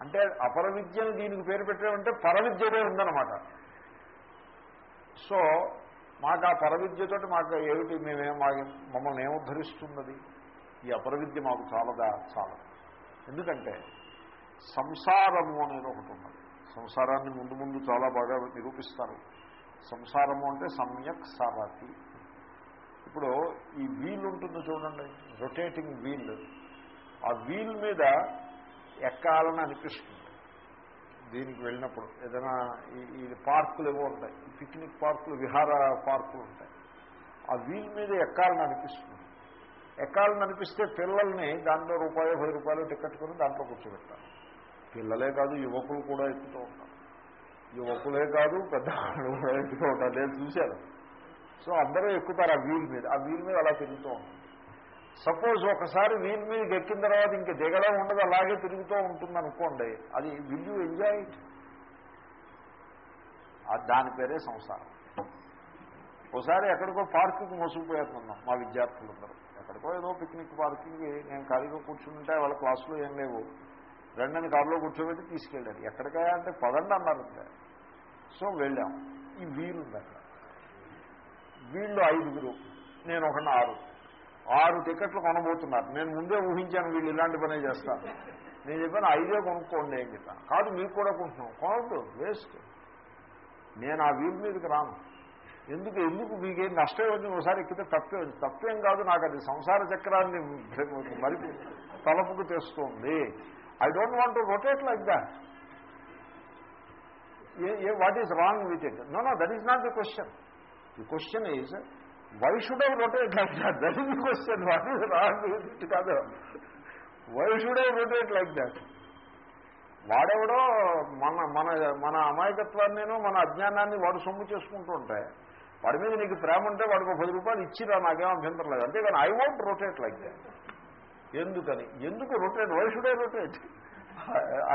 అంటే అపర విద్యను దీనికి పేరు పెట్టామంటే పరవిద్యనే ఉందన్నమాట. సో మాకు ఆ పరవిద్యతో మాకు ఏమిటి మేమే మా మమ్మల్ని ఏముద్ధరిస్తున్నది ఈ అపరవిద్య మాకు చాలదా? చాలదు. ఎందుకంటే సంసారము అనేది ఒకటి ఉన్నది. సంసారాన్ని ముందు ముందు చాలా బాగా నిరూపిస్తారు. సంసారము అంటే సమ్యక్ సారథి. ఇప్పుడు ఈ వీల్ ఉంటుంది చూడండి రొటేటింగ్ వీల్. ఆ వీల్ మీద ఎక్కాలని అనిపిస్తుంది. దీనికి వెళ్ళినప్పుడు ఏదైనా ఈ- పార్కులు ఏవో ఉంటాయి. పిక్నిక్ పార్కులు విహార పార్కులు ఉంటాయి. ఆ వీల్ మీద ఎక్కాలని అనిపిస్తుంది. ఎక్కాలని అనిపిస్తే పిల్లల్ని దాంట్లో రూపాయలు పది రూపాయలు టికెట్ కొని దాంట్లో కూర్చోబెట్టాలి పిల్లలే కాదు యువకులు కూడా ఎక్కుతూ ఉంటారు. యువకులే కాదు పెద్దవాళ్ళు కూడా ఎక్కుతూ ఉంటారు. నేను చూశాను. సో అందరూ ఎక్కుతారు ఆ వీల్ మీద. ఆ వీల్ మీద అలా తిరుగుతూ ఉంటుంది సపోజ్ ఒకసారి వీల్ మీద ఎక్కిన తర్వాత ఇంక దిగడం ఉండదు అలాగే తిరుగుతూ ఉంటుంది అనుకోండి అది విల్ యూ ఎంజాయ్ దాని పేరే సంసారం. ఒకసారి ఎక్కడికో పార్కుకి మోసుకుపోయేస్తున్నాం మా విద్యార్థులందరూ. ఎక్కడికో ఏదో పిక్నిక్ పార్కింగ్ నేను ఖాళీగా కూర్చుంటే వాళ్ళ క్లాసులో ఏం లేవు. రెండని కారులో కూర్చోబెట్టి తీసుకెళ్ళారు. ఎక్కడికైనా అంటే పదండి అన్నారు సో వెళ్ళాం. ఈ వీలుంది అక్కడ. వీళ్ళు ఐదుగురు నేను ఒక ఆరు. ఆరు టికెట్లు కొనబోతున్నారు. నేను ముందే ఊహించాను వీళ్ళు ఇలాంటి పనే చేస్తారు. నేను చెప్పాను ఐదే కొనుక్కోండి అని చెప్పాను. కాదు మీకు కూడా కొంటున్నాం. కొనవద్దు వేస్ట్. నేను ఆ వీల్ మీదకి రాను. ఎందుకు? ఎందుకు? మీకేం నష్టం వచ్చింది ఒకసారి ఎక్కితే తప్పే ఉంది. తప్పేం కాదు నాకు అది సంసార చక్రాన్ని మరి తలపుకు తెస్తుంది. I don't want to rotate like that what is wrong with it no no that is not the question the question is why should I rotate like that that is the question what is wrong with it కాదు why should I rotate like that వాడెవడో మన మన మన అమాయకత్వాన్నేనో మన అజ్ఞానాన్ని వాడు సొమ్ము చేసుకుంటూ ఉంటే వాడి మీద నీకు ప్రేమ ఉంటే వాడికి ఒక పది రూపాయలు ఇచ్చిరా నాకేం అభ్యంతరం లేదు. అంతేగాని I want rotate like that ఎందుకని? ఎందుకు rotate why should I rotate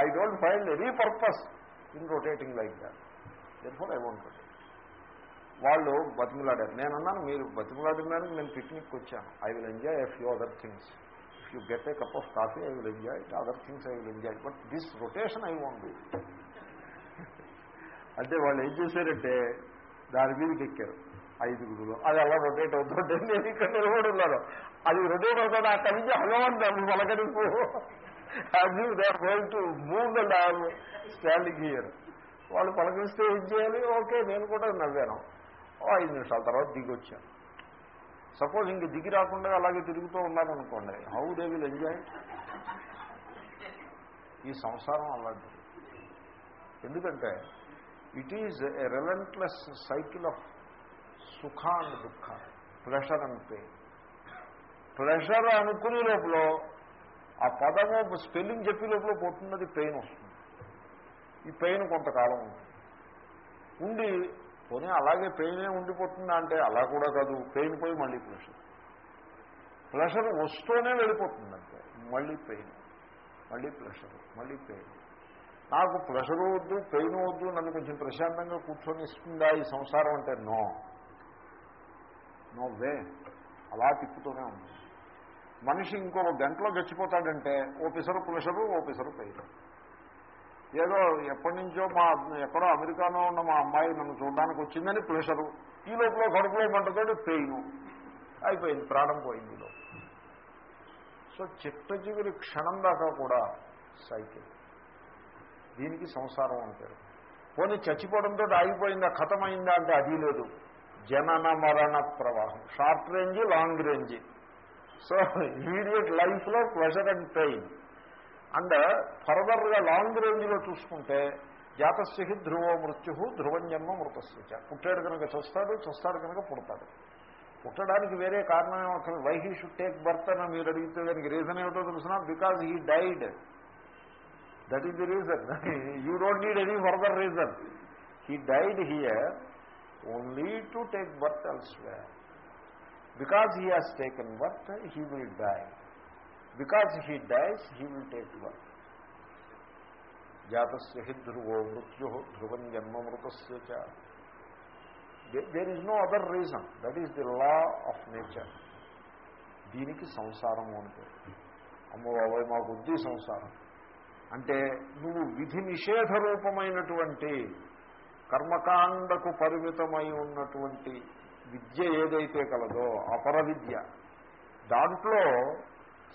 I don't find any purpose in rotating like that therefore I want rotate వాళ్ళు బతిమలాడారు. నేను అన్నాను మీరు బతిమలాడినానికి నేను పిక్నిక్ వచ్చాను. I will enjoy a few other things if you get a cup of coffee I will enjoy other things I will enjoy but this rotation I want do అంటే వాళ్ళు ఏం చేశారంటే దాని మీదకి ఎక్కారు. ఐదుగురులో. అది అలా రొటేట్ అవుతుంటే నేను ఇక్కడ నిలబడి ఉన్నాను. అది రెండో అవుతుంది అక్కడి నుంచి హనుమంతు పలకరింపు. అది they going to move the lab standing here. వాళ్ళు పలకరిస్తే ఏం చేయాలి? ఓకే నేను కూడా నవ్వాను. ఐదు నిమిషాల తర్వాత దిగి వచ్చాను సపోజ్ ఇంక దిగి రాకుండా అలాగే తిరుగుతూ ఉన్నారనుకోండి హౌ దే విల్ ఎంజాయ్ ఈ సంసారం అలాంటిది. ఎందుకంటే it is a relentless cycle of సుఖ అండ్ దుఃఖ ప్రెషర్ అండ్ పెయిన్ ప్రెషర్ అనుకునే లోపల ఆ పదము స్పెల్లింగ్ చెప్పే లోపల పోతున్నది పెయిన్ వస్తుంది. ఈ పెయిన్ కొంతకాలం ఉంటుంది. ఉండి పోనీ అలాగే పెయినే ఉండిపోతుందా అంటే అలా కూడా కాదు పెయిన్ పోయి మళ్ళీ ప్రెషర్. ప్రెషర్ వస్తూనే వెళ్ళిపోతుంది అంతే. మళ్ళీ పెయిన్ మళ్ళీ ప్రెషర్ మళ్ళీ పెయిన్. నాకు ప్రెషర్ వద్దు పెయిన్ వద్దు నన్ను కొంచెం ప్రశాంతంగా కూర్చొని ఇస్తుందా ఈ సంసారం అంటే నో. No way. అలా తిప్పుతూనే ఉంది. మనిషి ఇంకో గంటలో గచ్చిపోతాడంటే ఓ పిసరు పులసరు ఓ పిసరు పెయిన్ ఏదో ఎప్పటి నుంచో మా ఎక్కడో అమెరికాలో ఉన్న మా అమ్మాయి నన్ను చూడడానికి వచ్చిందని ప్రెషరు ఈ లోపల కడుపులో మంటతో పెయిన్. అయిపోయింది ప్రాణం పోయింది సో చిట్ట క్షణం దాకా కూడా సైకిల్. దీనికి సంసారం అంటారు. పోనీ చచ్చిపోవడంతో ఆగిపోయిందా ఖతమైందా అంటే అది లేదు. జనన మరణ ప్రవాహం. Short range long range. So immediate లైఫ్లో ప్లెజర్ అండ్ పెయిన్ అండ్ ఫర్దర్గా లాంగ్ రేంజ్లో చూసుకుంటే జాతస్యకి ధ్రువో మృత్యు ధ్రువం జన్మ మృతస్య పుట్టాడు కనుక చూస్తాడు చూస్తాడు కనుక పుడతాడు. పుట్టడానికి వేరే కారణం అసలు why he should take birth అని మీరు అడిగితే దానికి రీజన్ ఏమిటో తెలుసిన? Because he died that is the reason you don't need any further reason he died here only to take birth elsewhere because he has taken birth he will die because he dies he will take birth జాతస్య హి ధ్రువో మృత్యు ధ్రువం జన్మమృతస్య there is no other reason that is the law of nature దీనికి సంసారము అంటే. అమ్మో బాబాయ్ మాకు వద్ది సంసారం. అంటే నువ్వు విధి నిషేధ రూపమైనటువంటి కర్మకాండకు పరిమితమై ఉన్నటువంటి విద్య ఏదైతే కలదో అపర విద్య దాంట్లో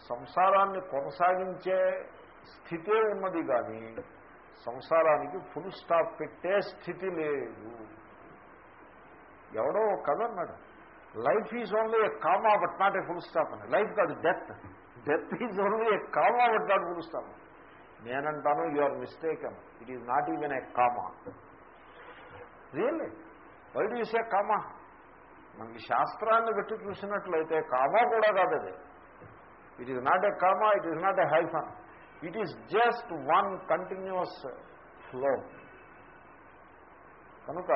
సంసారాన్ని కొనసాగించే స్థితే ఉన్నది కానీ సంసారానికి ఫుల్ స్టాప్ పెట్టే స్థితి లేదు. ఎవడో కథ life is only a comma but not a full stop అని. లైఫ్ కాదు death death is only a comma but not full stop నేనంటాను you are mistake it is not even a comma really why do say comma మనకి శాస్త్రాన్ని పెట్టి చూసినట్లయితే comma కూడా కాదు అది. It is not a comma it is not a hyphen it is just one continuous flow కనుక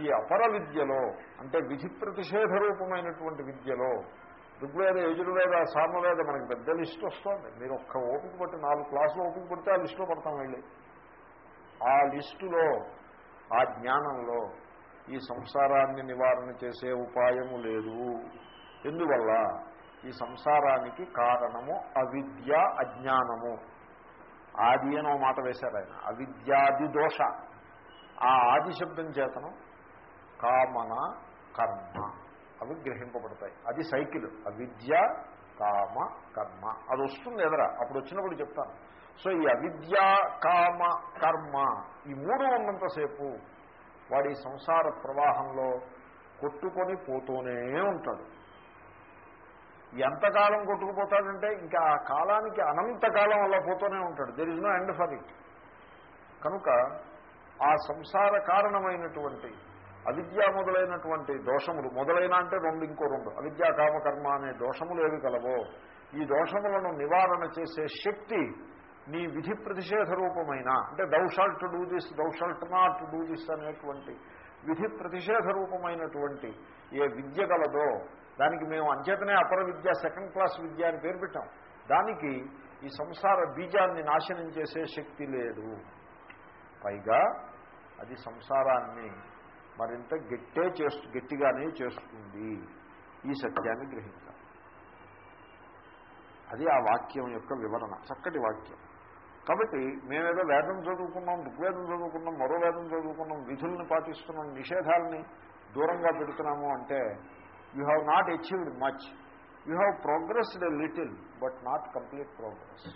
ఈ అపర విద్యలో అంటే విధి ప్రతిషేధ రూపమైనటువంటి విద్యలో ఋగ్వేద యజుర్వేద సామవేద మనకి పెద్ద లిస్ట్ వస్తుంది. మీరు ఒక్క ఓపిక పట్టి నాలుగు క్లాసులు ఓపిక పడితే ఆ లిస్టులో పడతాం వెళ్ళి. ఆ లిస్టులో ఆ జ్ఞానంలో ఈ సంసారాన్ని నివారణ చేసే ఉపాయము లేదు. ఎందువల్ల? ఈ సంసారానికి కారణము అవిద్య అజ్ఞానము. ఆది అని ఓ మాట వేశారు ఆయన. అవిద్యాది దోష. ఆ ఆది శబ్దం చేతనం కామన కర్మ. అవి గ్రహింపబడతాయి. అది సైకిల్. అవిద్య కామ కర్మ. అది వస్తుంది ఎదరా. అప్పుడు వచ్చినప్పుడు చెప్తాను. సో ఈ అవిద్య కామ కర్మ ఈ మూడు ఉన్నంతసేపు వాడి సంసార ప్రవాహంలో కొట్టుకొని పోతూనే ఉంటాడు. ఎంతకాలం కొట్టుకుపోతాడంటే ఇంకా ఆ కాలానికి అనంతకాలం అలా పోతూనే ఉంటాడు. There is no end for it కనుక ఆ సంసార కారణమైనటువంటి అవిద్య మొదలైనటువంటి దోషములు మొదలైన అంటే రెండు ఇంకో రెండు. అవిద్య కామకర్మ అనే దోషములు ఏవి కలవో ఈ దోషములను నివారణ చేసే శక్తి నీ విధి ప్రతిషేధ రూపమైన అంటే thou shalt do this thou shalt not do this అనేటువంటి విధి ప్రతిషేధ రూపమైనటువంటి ఏ విద్య గలదో దానికి మేము అంచేతనే అపర విద్య సెకండ్ క్లాస్ విద్య అని పేరు పెట్టాం. దానికి ఈ సంసార బీజాన్ని నాశనం చేసే శక్తి లేదు. పైగా అది సంసారాన్ని మరింత గట్టే చేస్తు గట్టిగానే చేస్తుంది. ఈ సత్యాన్ని గ్రహించాలి. అది ఆ వాక్యం యొక్క వివరణ చక్కటి వాక్యం. కాబట్టి మేమేదో వేదం చదువుకున్నాం ఋగ్వేదం చదువుకున్నాం మరో వేదం చదువుకున్నాం విధుల్ని పాటిస్తున్నాం నిషేధాలని దూరంగా పెడుతున్నాము అంటే you have not achieved much you have progressed a little but not complete progress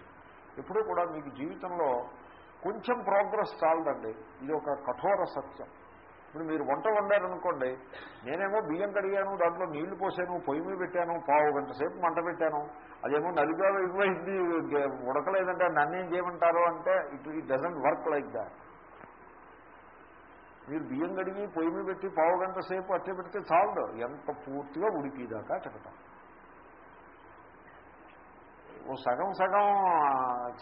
ఎప్పుడూ కూడా మీకు జీవితంలో కొంచెం ప్రోగ్రెస్ చాలదండి. ఇది ఒక కఠోర సత్యం. ఇప్పుడు మీరు వంట వండారనుకోండి నేనేమో బియ్యం కడిగాను దాంట్లో నీళ్ళు పోసాను పొయ్యి మీద పెట్టాను పావు గంట సేపు మంట పెట్టాను అదేమో నలుగా ఇవ్వైంది ఉడకలేదంటే నన్నేం చేయమంటారు అంటే it it doesn't work like that. మీరు బియ్యం కడిగి పొయ్యి మీద పెట్టి పావు గంట సేపు అట్టే పెడితే చాలదు. ఎంత పూర్తిగా ఉడికిదాకా చెప్పటం ఓ సగం సగం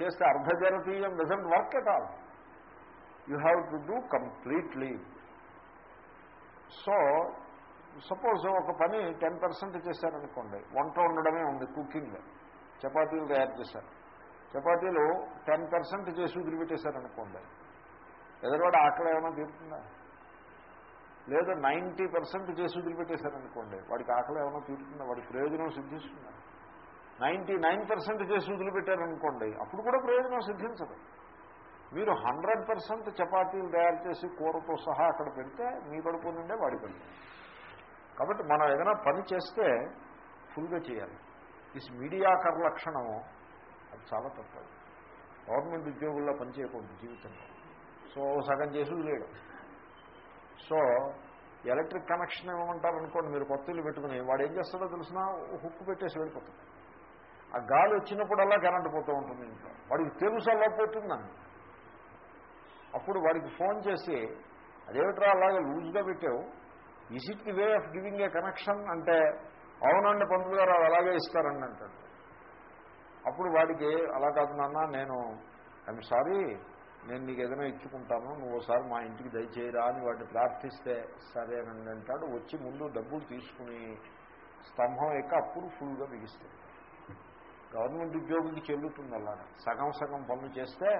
చేస్తే అర్ధజరతీయం doesn't work at all. You have to do completely. So suppose ఒక పని టెన్ పర్సెంట్ చేశారనుకోండి వంట ఉండడమే ఉంది కుకింగ్ చపాతీలు తయారు చేశారు. చపాతీలు టెన్ పర్సెంట్ చేసి వదిలిపెట్టేశారనుకోండి ఎదురువాడు ఆకలి ఏమైనా తీరుతుందా? లేదా నైంటీ పర్సెంట్ చేసి వదిలిపెట్టేశారనుకోండి వాడికి ఆకలి ఏమైనా తీరుతుందా? వాడి ప్రయోజనం సిద్ధిస్తుందా? నైంటీ నైన్ పర్సెంట్ చేసి వదిలిపెట్టారనుకోండి అప్పుడు కూడా ప్రయోజనం సిద్ధించదు. మీరు హండ్రెడ్ పర్సెంట్ చపాతీలు తయారు చేసి కూరతో సహా అక్కడ పెడితే మీ కడుపు నుండే వాడి కడుపు. కాబట్టి మనం ఏదైనా పని చేస్తే ఫుల్గా చేయాలి. ఇస్ మీడియాకర్ లక్షణము అది చాలా తప్పదు గవర్నమెంట్ ఉద్యోగుల్లో పనిచేయకూడదు జీవితంలో. సో సగం చేసి వదిలేయడం. సో ఎలక్ట్రిక్ కనెక్షన్ ఇవ్వమంటారు అనుకోండి మీరు కొత్త ఇల్లు పెట్టుకుని వాడు ఏం చేస్తాడో తెలిసినా హుక్కు పెట్టేసి వెళ్ళిపోతుంది ఆ గాలి వచ్చినప్పుడల్లా కరెంటు పోతూ ఉంటుంది ఇంట్లో. వాడికి తెలుసు అలా పోతుందండి అప్పుడు వాడికి ఫోన్ చేసి అదేమిట్రా అలాగే లూజ్గా పెట్టావు? Is it the way of giving a connection అంటే అవునండి పంతులు గారు అది అలాగే ఇస్తారండి అంటాడు. అప్పుడు వాడికి అలా కాదు నాన్న నేను ఐఎమ్ సారీ నేను నీకు ఏదైనా ఇచ్చుకుంటాను నువ్వు ఒకసారి మా ఇంటికి దయచేయరా అని వాటిని ప్రార్థిస్తే సరేనండి అంటాడు. వచ్చి ముందు డబ్బులు తీసుకుని స్తంభం యొక్క అప్పుడు ఫుల్గా బిగిస్తాడు గవర్నమెంట్ ఉద్యోగికి చెల్లుతుంది అలా సగం సగం పనులు చేస్తే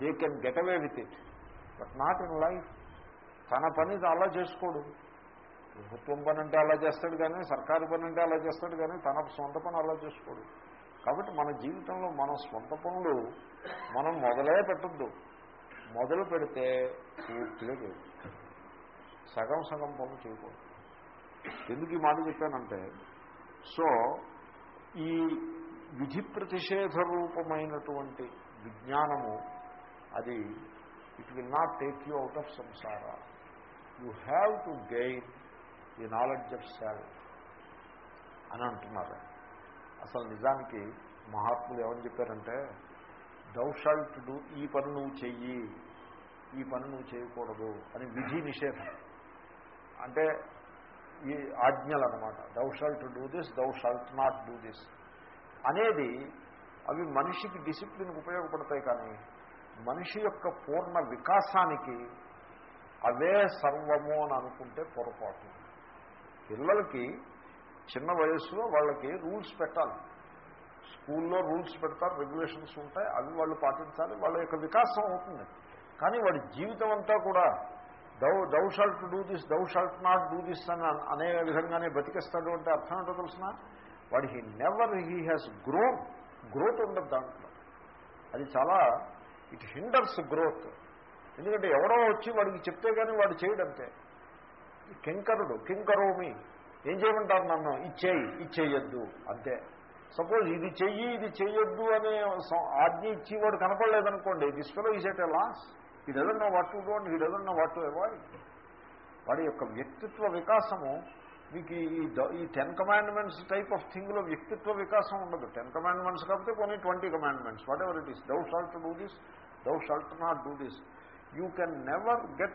they can get away with it but not in life తన పని అలా చేసుకోడు. ప్రభుత్వం పని అంటే అలా చేస్తాడు కానీ సర్కారు పని అంటే అలా చేస్తాడు కానీ తన సొంత పని అలా చేసుకోడు. కాబట్టి మన జీవితంలో మన సొంత పనులు మనం మొదలే పెట్టద్దు. మొదలు పెడితే పూర్తిగా చేయదు సగం సగం పనులు చేయకూడదు. ఎందుకు ఈ మాట చెప్పానంటే సో ఈ విధి ప్రతిషేధ రూపమైనటువంటి విజ్ఞానము అది it will not take you out of samsara you have to gain the knowledge of self అని అంటున్నారు. అసలు నిజానికి మహాత్ములు ఏమని చెప్పారంటే దౌ డూ ఈ పని నువ్వు చెయ్యి ఈ పని నువ్వు చేయకూడదు అని విధి నిషేధం. అంటే ఈ ఆజ్ఞలు అనమాట thou do this thou shalt not do this అనేది అవి మనిషికి డిసిప్లిన్కి ఉపయోగపడతాయి కానీ మనిషి యొక్క పూర్ణ వికాసానికి అవే సర్వము అని అనుకుంటే పొరపాటు. పిల్లలకి చిన్న వయస్సులో వాళ్ళకి రూల్స్ పెట్టాలి. స్కూల్లో రూల్స్ పెడతారు రెగ్యులేషన్స్ ఉంటాయి అవి వాళ్ళు పాటించాలి వాళ్ళ యొక్క వికాసం అవుతుంది. కానీ వాడి జీవితం అంతా కూడా thou thou shalt do this thou shalt not do this అని అనే విధంగానే బతికేస్తాడు అంటే అర్థం ఏంటో తెలిసిన? వాడి he never he has grown growth ఉండదు దాంట్లో. అది చాలా ఇట్ హిండర్స్ గ్రోత్ ఎందుకంటే ఎవడో వచ్చి వాడికి చెప్తే కానీ వాడు చేయడంతే. కింకరుడు కింకరోమి ఏం చేయమంటారు నన్ను? ఇచ్చేయి ఇచ్చేయద్దు అంతే. సపోజ్ ఇది చెయ్యి ఇది చెయ్యొద్దు అనే ఆజ్ఞ ఇచ్చి వాడు కనపడలేదనుకోండి this fellow is at a loss. He doesn't know what to do and he doesn't know what to avoid వాడి యొక్క వ్యక్తిత్వ వికాసము మీకు ఈ ఈ టెన్ కమాండ్మెంట్స్ టైప్ ఆఫ్ థింగ్లో వ్యక్తిత్వ వికాసం ఉండదు. టెన్ కమాండ్మెంట్స్ కాకపోతే కొన్ని twenty commandments whatever it is thou all to do this thou shalt not do this. You can never get